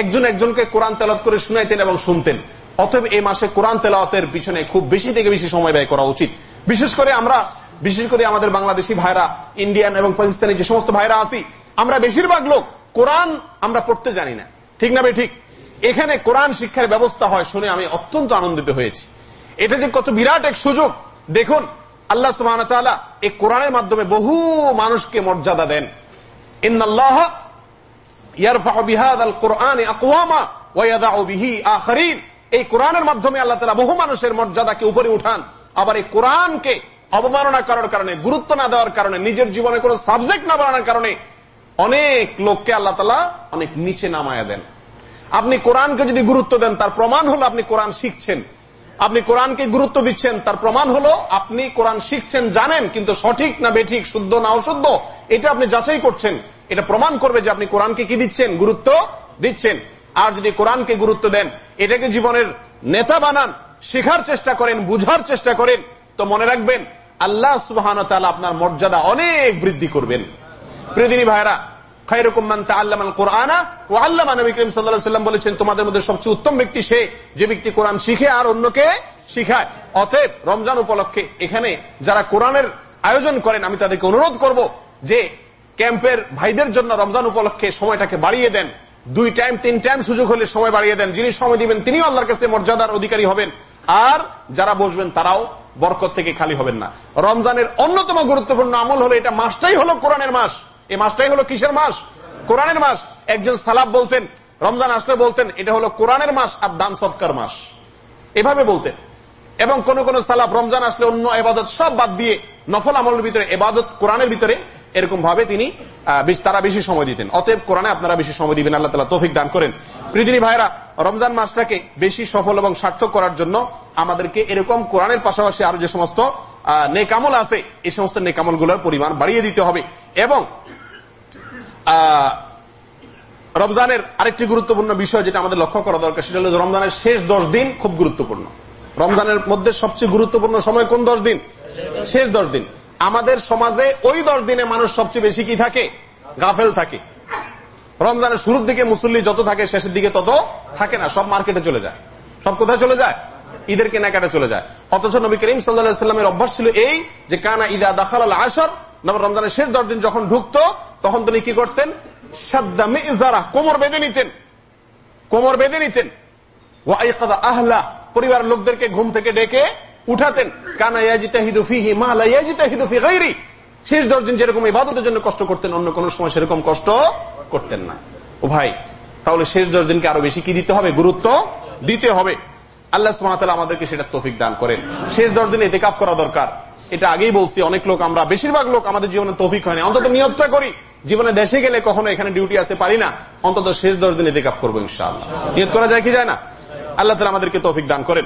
একজন একজনকে কোরআন তেলাওয়াত করে শুনাইতেন এবং শুনতেন। অতএব এই মাসে কোরআন তেলাওয়াতের পিছনে খুব বেশি থেকে বেশি সময় ব্যয় করা উচিত। বিশেষ করে আমরা বিশেষ করে আমাদের বাংলাদেশি ভাইরা ইন্ডিয়ান এবং পাকিস্তানি যে সমস্ত ভাইরা আছি, আমরা বেশিরভাগ লোক কোরআন আমরা পড়তে জানি না। ঠিক না ঠিক? এখানে কোরআন শিক্ষার ব্যবস্থা হয় শুনে আমি অত্যন্ত আনন্দিত হয়েছি। এটা যে কত বিরাট এক সুযোগ। দেখুন, আল্লাহ সুবাহ এই কোরআনের মাধ্যমে বহু মানুষকে মর্যাদা দেন। এই কোরআনের মাধ্যমে আল্লাহ তালা বহু মানুষের মর্যাদাকে উপরে উঠান। আবার এই কোরআনকে অবমাননা করার কারণে, গুরুত্ব না দেওয়ার কারণে, নিজের জীবনে কোন সাবজেক্ট না বাড়ানোর কারণে অনেক লোককে আল্লাহ তালা অনেক নিচে নামায়া দেন। আপনি কোরআনকে যদি গুরুত্ব দেন, তার প্রমাণ হলো আপনি কোরআন শিখছেন। আপনি কোরআনকে গুরুত্ব দিচ্ছেন, তার প্রমাণ হলো আপনি কোরআন শিখছেন, জানেন, কিন্তু সঠিক না বেঠিক, শুদ্ধ না অশুদ্ধ, এটা আপনি যাচাই করছেন। এটা প্রমাণ করবে যে আপনি কোরআনকে কি দিচ্ছেন, গুরুত্ব দিচ্ছেন। আর যদি কোরআনকে গুরুত্ব দেন, এটাকে জীবনের নেতা বানান, শেখার চেষ্টা করেন, বুঝার চেষ্টা করেন, তো মনে রাখবেন আল্লাহ সুবাহান আপনার মর্যাদা অনেক বৃদ্ধি করবেন। প্রিয়দিনী ভাইরা রমজান উপলক্ষে এখানে যারা কোরআনের আয়োজন করেন, আমি তাদেরকে অনুরোধ করব যে ক্যাম্পের ভাইদের জন্য রমজান উপলক্ষে সময়টাকে বাড়িয়ে দেন। দুই টাইম, তিন টাইম সুযোগ হলে সময় বাড়িয়ে দেন। যিনি সময় দিবেন, তিনিও আল্লাহর কাছে মর্যাদার অধিকারী হবেন। আর যারা বসবেন, তারাও বরকত থেকে খালি হবেন না। রমজানের অন্যতম গুরুত্বপূর্ণ আমল হলো এটা, মাসটাই হলো কোরআনের মাস। এই মাসটাই হলো কিসের মাস? কোরআনের মাস। একজন সালাব বলতেন, রমজান আসলে বলতেন, এটা হলো কোরআনের মাস আর দান সৎকার মাস। এভাবে বলতেন। এবং কোন কোন সালাব রমজান আসলে অন্য এবাদত সব বাদ দিয়ে নফল আমলের ভিতরে, এবাদত কোরআনের ভিতরে এরকম ভাবে তিনি তারা বেশি সময় দিতেন। অতএব কোরআনে আপনারা বেশি সময় দিবেন, আল্লাহ তালা তৌফিক দান করেন। পৃথিবী ভাইরা রমজান মাসটাকে বেশি সফল এবং সার্থক করার জন্য আমাদেরকে এরকম কোরআনের পাশাপাশি আরও যে সমস্ত নেকামল আছে, এই সমস্ত নেকামলগুলোর পরিমাণ বাড়িয়ে দিতে হবে। এবং রমজানের আরেকটি গুরুত্বপূর্ণ বিষয় যেটা আমাদের লক্ষ্য করা দরকার, সেটা হল রমজানের শেষ দশ দিন খুব গুরুত্বপূর্ণ। রমজানের মধ্যে সবচেয়ে গুরুত্বপূর্ণ সময় কোন দশ দিন? শেষ দশ দিন। আমাদের সমাজে ওই দশ দিনে মানুষ সবচেয়ে বেশি কি থাকে? গাফেল থাকে। রমজানের শুরুর দিকে মুসল্লি যত থাকে, শেষের দিকে তত থাকে না, সব মার্কেটে চলে যায়। সব কোথায় চলে যায়? ঈদের কেনাকাটা চলে যায়। অথচ নবী করিম সাল্লামের অভ্যাস ছিল এই যে, কানা ঈদা দাখাল আসর নবর রমজানের শেষ দশ দিন যখন ঢুকতো, তখন তিনি কি করতেন? কোমর বেঁধে নিতেন। কোমর বেঁধে নিতেন। আহলা পরিবার লোকদেরকে ঘুম থেকে ডেকে উঠাতেন। কানা ইয়াজিতাহিদু ফিহি মা লা ইয়াজিতাহিদু ফি গায়রি। শেষ দশ দিন যেরকম ইবাদতের জন্য কষ্ট করতেন, অন্য কোন সময় সেরকম কষ্ট করতেন না। ও ভাই, তাহলে শেষ দশ দিনকে আরও বেশি কি দিতে হবে? গুরুত্ব দিতে হবে। আল্লাহ সুমাতালা আমাদেরকে সেটা তফিক দান করেন। শেষ দশ দিনে এতে কাপ করা দরকার। এটা আগেই বলছি, অনেক লোক আমরা, বেশিরভাগ লোক আমাদের জীবনে তৌফিক হয়নি অন্তত নিয়োগটা করি। জীবনে দেশে গেলে কখনো এখানে ডিউটি আছে, পারি না। অন্তত শেষ দশ দিন এতে কাপ করব ইনশাআল্লাহ। নিয়োগ করা যায় কি যায় না? আল্লাহ তালা আমাদেরকে তৌফিক দান করেন।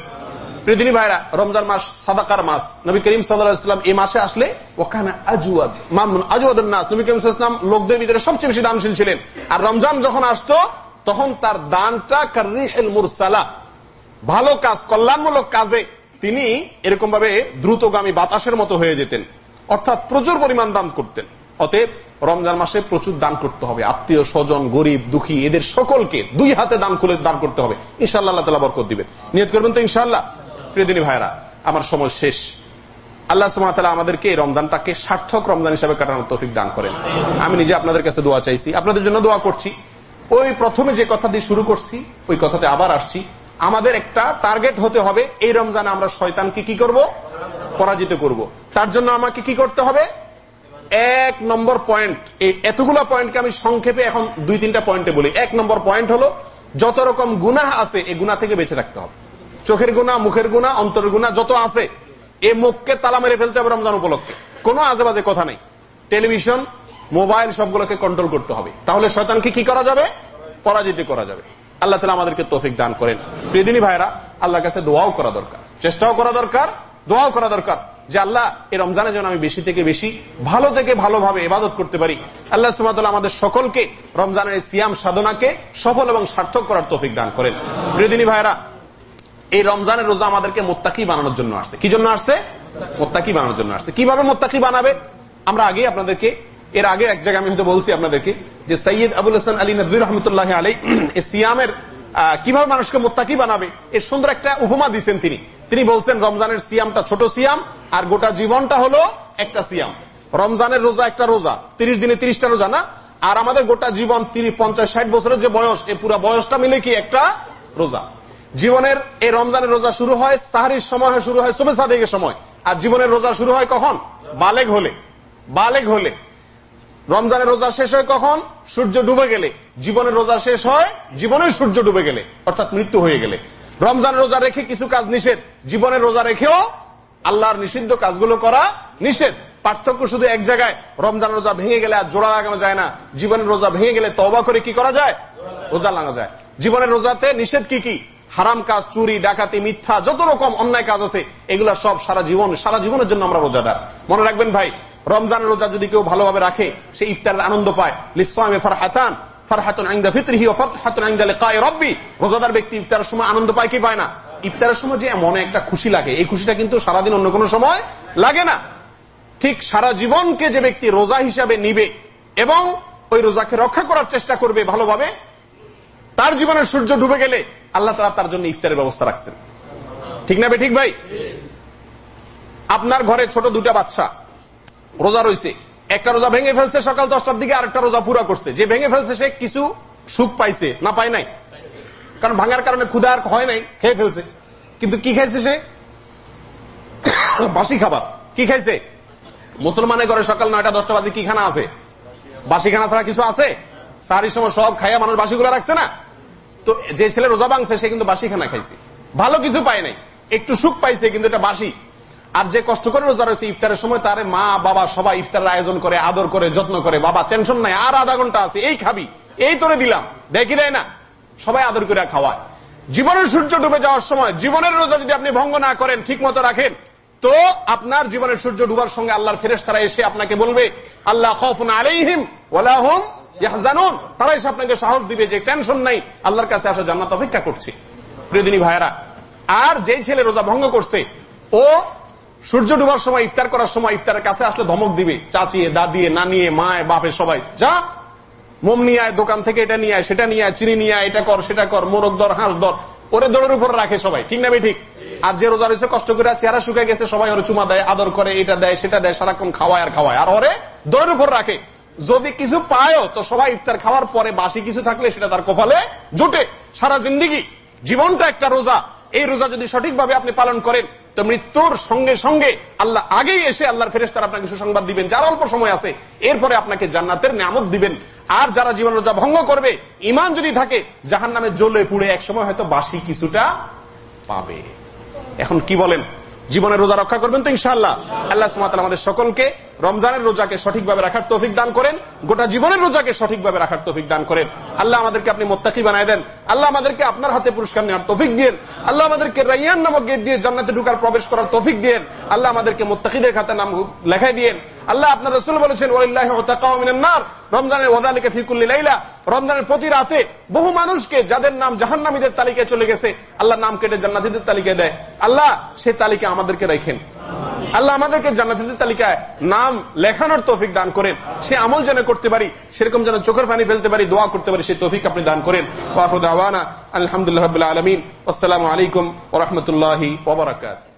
পৃথিবী ভাইরা, রমজান মাস সাদাকার মাস। নবী করিম সাল্লাম এই মাসে আসলে ওখানে আজুয়াদ মামুন আজুয়াদ নাস। নবী করিম সাল্লাম লোকদের ভিতরে সবচেয়ে বেশি দানশীল ছিলেন। আর রমজান যখন আসতো, তখন তার দানটা কারিহেল মুরসালা। ভালো কাজ, কল্যাণমূলক কাজে তিনি এরকম ভাবে দ্রুতগামী বাতাসের মতো হয়ে যেতেন। অর্থাৎ প্রচুর পরিমাণ দান করতেন। অতএব রমজান মাসে প্রচুর দান করতে হবে। আত্মীয়, স্বজন, গরিব, দুঃখী, এদের সকলকে দুই হাতে দান খুলে দান করতে হবে। ইনশাল্লাহ তালা বরকত দিবেন। নিয়ত করবেন তো ইনশাল্লাহ প্রিয়দিনী ভাইরা আমার সময় শেষ। আল্লাহ সুমাতালা আমাদেরকে এই রমজানটাকে সার্থক রমজান হিসাবে কাটানোর তৌফিক দান করেন। আমি নিজে আপনাদের কাছে দোয়া চাইছি। আপনাদের জন্য দোয়া করছি। ওই প্রথমে যে কথা দিয়ে শুরু করছি, ওই কথাতে আবার আসছি। আমাদের একটা টার্গেট হতে হবে, এই রমজানে আমরা শয়তানকে কি করব? পরাজিত করব। তার জন্য আমাকে কি করতে হবে? এক নম্বর পয়েন্ট, এই এতগুলো পয়েন্টকে আমি সংক্ষেপে এখন দুই তিনটা পয়েন্টে বলি। এক নম্বর পয়েন্ট হলো, যত রকম গুনাহ আছে, এই গুণা থেকে বেঁচে থাকতে হবে। চোখের গুণা, মুখের গুণা, অন্তরের গুণা যত আছে, এ মুখকে তালা মেরে ফেলতে হবে রমজান উপলক্ষে। কোনো আজে বাজে কথা নেই। টেলিভিশন, মোবাইল সবগুলোকে কন্ট্রোল করতে হবে। তাহলে শয়তানকে কি করা যাবে? পরাজিত করা যাবে। আল্লাহ তালা আমাদেরকে তৌফিক দান করেন। প্রিয়দিনী ভাইরা আল্লাহর কাছে দোয়াও করা দরকার। চেষ্টাও করা দরকার, দোয়াও করা দরকার যে আল্লাহ, এই রমজানের জন্য আমি বেশি থেকে বেশি ভালো থেকে ভালোভাবে ইবাদত করতে পারি। আল্লাহ সুমাতাল আমাদের সকলকে রমজানের সিয়াম সাধনাকে সফল এবং সার্থক করার তৌফিক দান করেন। প্রিয়দিনী ভাইরা এই রমজানের রোজা আমাদেরকে মোত্তাকি বানানোর জন্য আসছে। কি জন্য আসছে? মোত্তাকি বানানোর জন্য আসছে। কীভাবে মোত্তাকি বানাবে? আমরা আগে আপনাদেরকে, এর আগে এক জায়গায় আমি হয়তো বলছি আপনাদেরকে যে সৈয়দ আবুল হাসান আলী নজরুল রহমতুল্লাহ আলী সিয়ামের কীভাবে মানুষকে মোত্তাকি বানাবে? এর সুন্দর একটা উপমা দিচ্ছেন তিনি। তিনি বলছেন, রমজানের সিয়ামটা ছোট সিয়াম আর গোটা জীবনটা হলো একটা সিয়াম। রমজানের রোজা একটা রোজা। তিরিশ দিনে তিরিশটা রোজা, না? আর আমাদের গোটা জীবন তিরিশ, পঞ্চাশ, ষাট বছরের যে বয়স এই পুরো বয়সটা মিলে কি একটা রোজা? জীবনের এই রমজানের রোজা শুরু হয়, সাহারির সময় শুরু হয় সুবে সাদেকের সময়। আর জীবনের রোজা শুরু হয় কখন? বালেগ হলে। বালেগ হলে। রমজানের রোজা শেষ হয় কখন? সূর্য ডুবে গেলে। জীবনের রোজা শেষ হয় জীবনের সূর্য ডুবে গেলে, অর্থাৎ মৃত্যু হয়ে গেলে। রমজানের রোজা রেখে কিছু কাজ নিষেধ। জীবনের রোজা রেখেও আল্লাহর নিষিদ্ধ কাজগুলো করা নিষেধ। পার্থক্য শুধু এক জায়গায়, রমজান রোজা ভেঙে গেলে আর জোড়া লাগানো যায় না। জীবনের রোজা ভেঙে গেলে তবা করে কি করা যায়? রোজা লাগা যায়। জীবনের রোজাতে নিষেধ কি কি? হারাম কাজ, চুরি, ডাকাতি, মিথ্যা, যত রকম অন্যায় কাজ আছে, এগুলা সব সারা জীবন, সারা জীবনের জন্য আমরা রোজাদার। মনে রাখবেন ভাই, রমজানের রোজা যদি কেউ ভালোভাবে রাখে, সে ইফতারের আনন্দ পায়। লিসামে ফারহাতান আনন্দ পায় কি পায় না? ইফতারের সময় যে মনে একটা খুশি লাগে, এই খুশিটা কিন্তু সারাদিন অন্য কোনো সময় লাগে না। ঠিক যে ব্যক্তি রোজা হিসাবে নিবে এবং ওই রোজাকে রক্ষা করার চেষ্টা করবে ভালোভাবে, তার জীবনের সূর্য ডুবে গেলে আল্লাহ তালা তার জন্য ইফতারের ব্যবস্থা রাখছেন। ঠিক না ঠিক ভাই? আপনার ঘরে ছোট দুটা বাচ্চা, রোজা রয়েছে একটা রোজা ভেঙে ফেলছে সকাল দশটার দিকে, আরেকটা রোজা পুরা করছে। যে ভেঙে ফেলছে সে কিছু সুখ পাইছে, না পায় নাই? কারণ ভাঙার কারণে ক্ষুধা আর হয় নাই, খেয়ে ফেলছে। কিন্তু কি খাইছে সে? বাসি খাবার। কি খাইছে? মুসলমানের ঘরে সকাল নয়টা, দশটা বাজে কি খানা আছে? বাসি খানা ছাড়া কিছু আছে? সাহারির সময় সব খাইয়া মানুষ বাসিগুলো রাখছে না? তো যে ছেলে রোজা ভাঙছে, সে কিন্তু বাসি খানা খাইছে। ভালো কিছু পায় নাই। একটু সুখ পাইছে, কিন্তু এটা বাসি। আর যে কষ্ট করে রোজা রয়েছে, ইফতারের সময় তার মা, বাবা সবাই ইফতারের আয়োজন করে, আদর করে, যত্ন করে। বাবা টেনশন নাই, আর আধা ঘণ্টা আছে, এই খাবি, এই তোরে দিলাম। দেখি দেয় না, সবাই আদর করে খাওয়ায়। জীবনের সূর্য ডুবে যাওয়ার সময়, জীবনের রোজা যদি আপনি ভঙ্গ না করেন ঠিক মতো রাখেন, তো আপনার জীবনের সূর্য ডুবার সঙ্গে আল্লাহর ফেরেস তারা এসে আপনাকে বলবে, আল্লাহ আলাইহিম ওয়ালাহুম ইয়াহজানুন, তারা এসে আপনাকে সাহস দিবে যে টেনশন নাই, আল্লাহর কাছে আসা, জান্নাত অপেক্ষা করছে। প্রিয়দিনী ভাইয়েরা, আর যেই ছেলে রোজা ভঙ্গ করছে, ও সূর্য ডুবার সময়, ইফতার করার সময়, ইফতারের কাছে আসলে ধমক দিবে, চাচিয়ে, দাদিয়ে, নানিয়ে, মায়, বাপে, সবাই, যা। মোম নিয়ে আয়, দোকান থেকে এটা নিয়ে আয়, সেটা নিয়ে আয়, চিনি নিয়ে আয়, এটা কর, সেটা কর, মোরগ দর, হাঁস দর, ওরে দৌড়ের উপর রাখে সবাই, ঠিক না ঠিক? আর যে রোজা রয়েছে, কষ্ট করে চেহারা শুকে গেছে, সবাই ওরে চুমা দেয়, আদর করে, এটা দেয়, সেটা দেয়, সারাক্ষণ খাওয়ায় আর খাওয়ায়, আর ওরে দৌড়ের উপর রাখে। যদি কিছু পায়ও, তো সবাই ইফতার খাওয়ার পরে বাসি কিছু থাকলে সেটা তার কপালে জুটে। সারা জিন্দিগি, জীবনটা একটা রোজা। এই রোজা যদি সঠিকভাবে আপনি পালন করেন, তো মৃত্যুর সঙ্গে সঙ্গে আল্লাহ আগেই এসে আল্লাহর ফেরেস্তার আপনাকে সুসংবাদ দিবেন। যার অল্প সময় আছে, এরপরে আপনাকে জান্নাতের নিয়ামত দিবেন। আর যারা জীবন রোজা ভঙ্গ করবে ইমান যদি থাকে জাহান নামে জ্বলে পুড়ে এক সময় হয়তো বাসি কিছুটা পাবে। এখন কি বলেন? জীবনের রোজা রক্ষা করবেন তো ইনশাআল্লাহ। আল্লাহ সুমাতাল আমাদের সকলকে রমজানের রোজাকে সঠিকভাবে রাখার তৌফিক দান করেন, গোটা জীবনের রোজাকে সঠিকভাবে রাখার তৌফিক দান করেন। আল্লাহ আমাদেরকে আপনি মোত্তাকি বানায় দেন। আল্লাহ আমাদেরকে আপনার হাতে পুরস্কার নেওয়ার তৌফিক দিয়েন। আল্লাহ আমাদেরকে রাইয়ান নামক গেট দিয়ে জান্নাতে ঢুকার প্রবেশ করার তৌফিক দিয়েন। আল্লাহ আমাদেরকে মোত্তাকিদের খাতে নাম লেখাই দিয়েন। আল্লাহ আপনার রসুল বলেছেন নার। রমজানের ওয়াদালিকা ফি কুল্লি লাইলা। রমজানের প্রতি রাতে বহু মানুষকে যাদের নাম জাহান্নামীদের তালিকায় চলে গেছে আল্লাহ নাম কেটে জান্নাতিদের তালিকায় দেয়। আল্লাহ সে তালিকা আমাদেরকে রাখেন। আল্লাহ আমাদেরকে জান্নাতের তালিকায় নাম লেখানোর তৌফিক দান করেন। সে আমল যেন করতে পারি, সেরকম যেন চোখের পানি ফেলতে পারি, দোয়া করতে পারি, সেই তৌফিক আপনি দান করেন। আলহামদুলিল্লাহ আলমিন। আসসালাম আলাইকুম ওরহমতুল্লাহ বারাকাতুহু।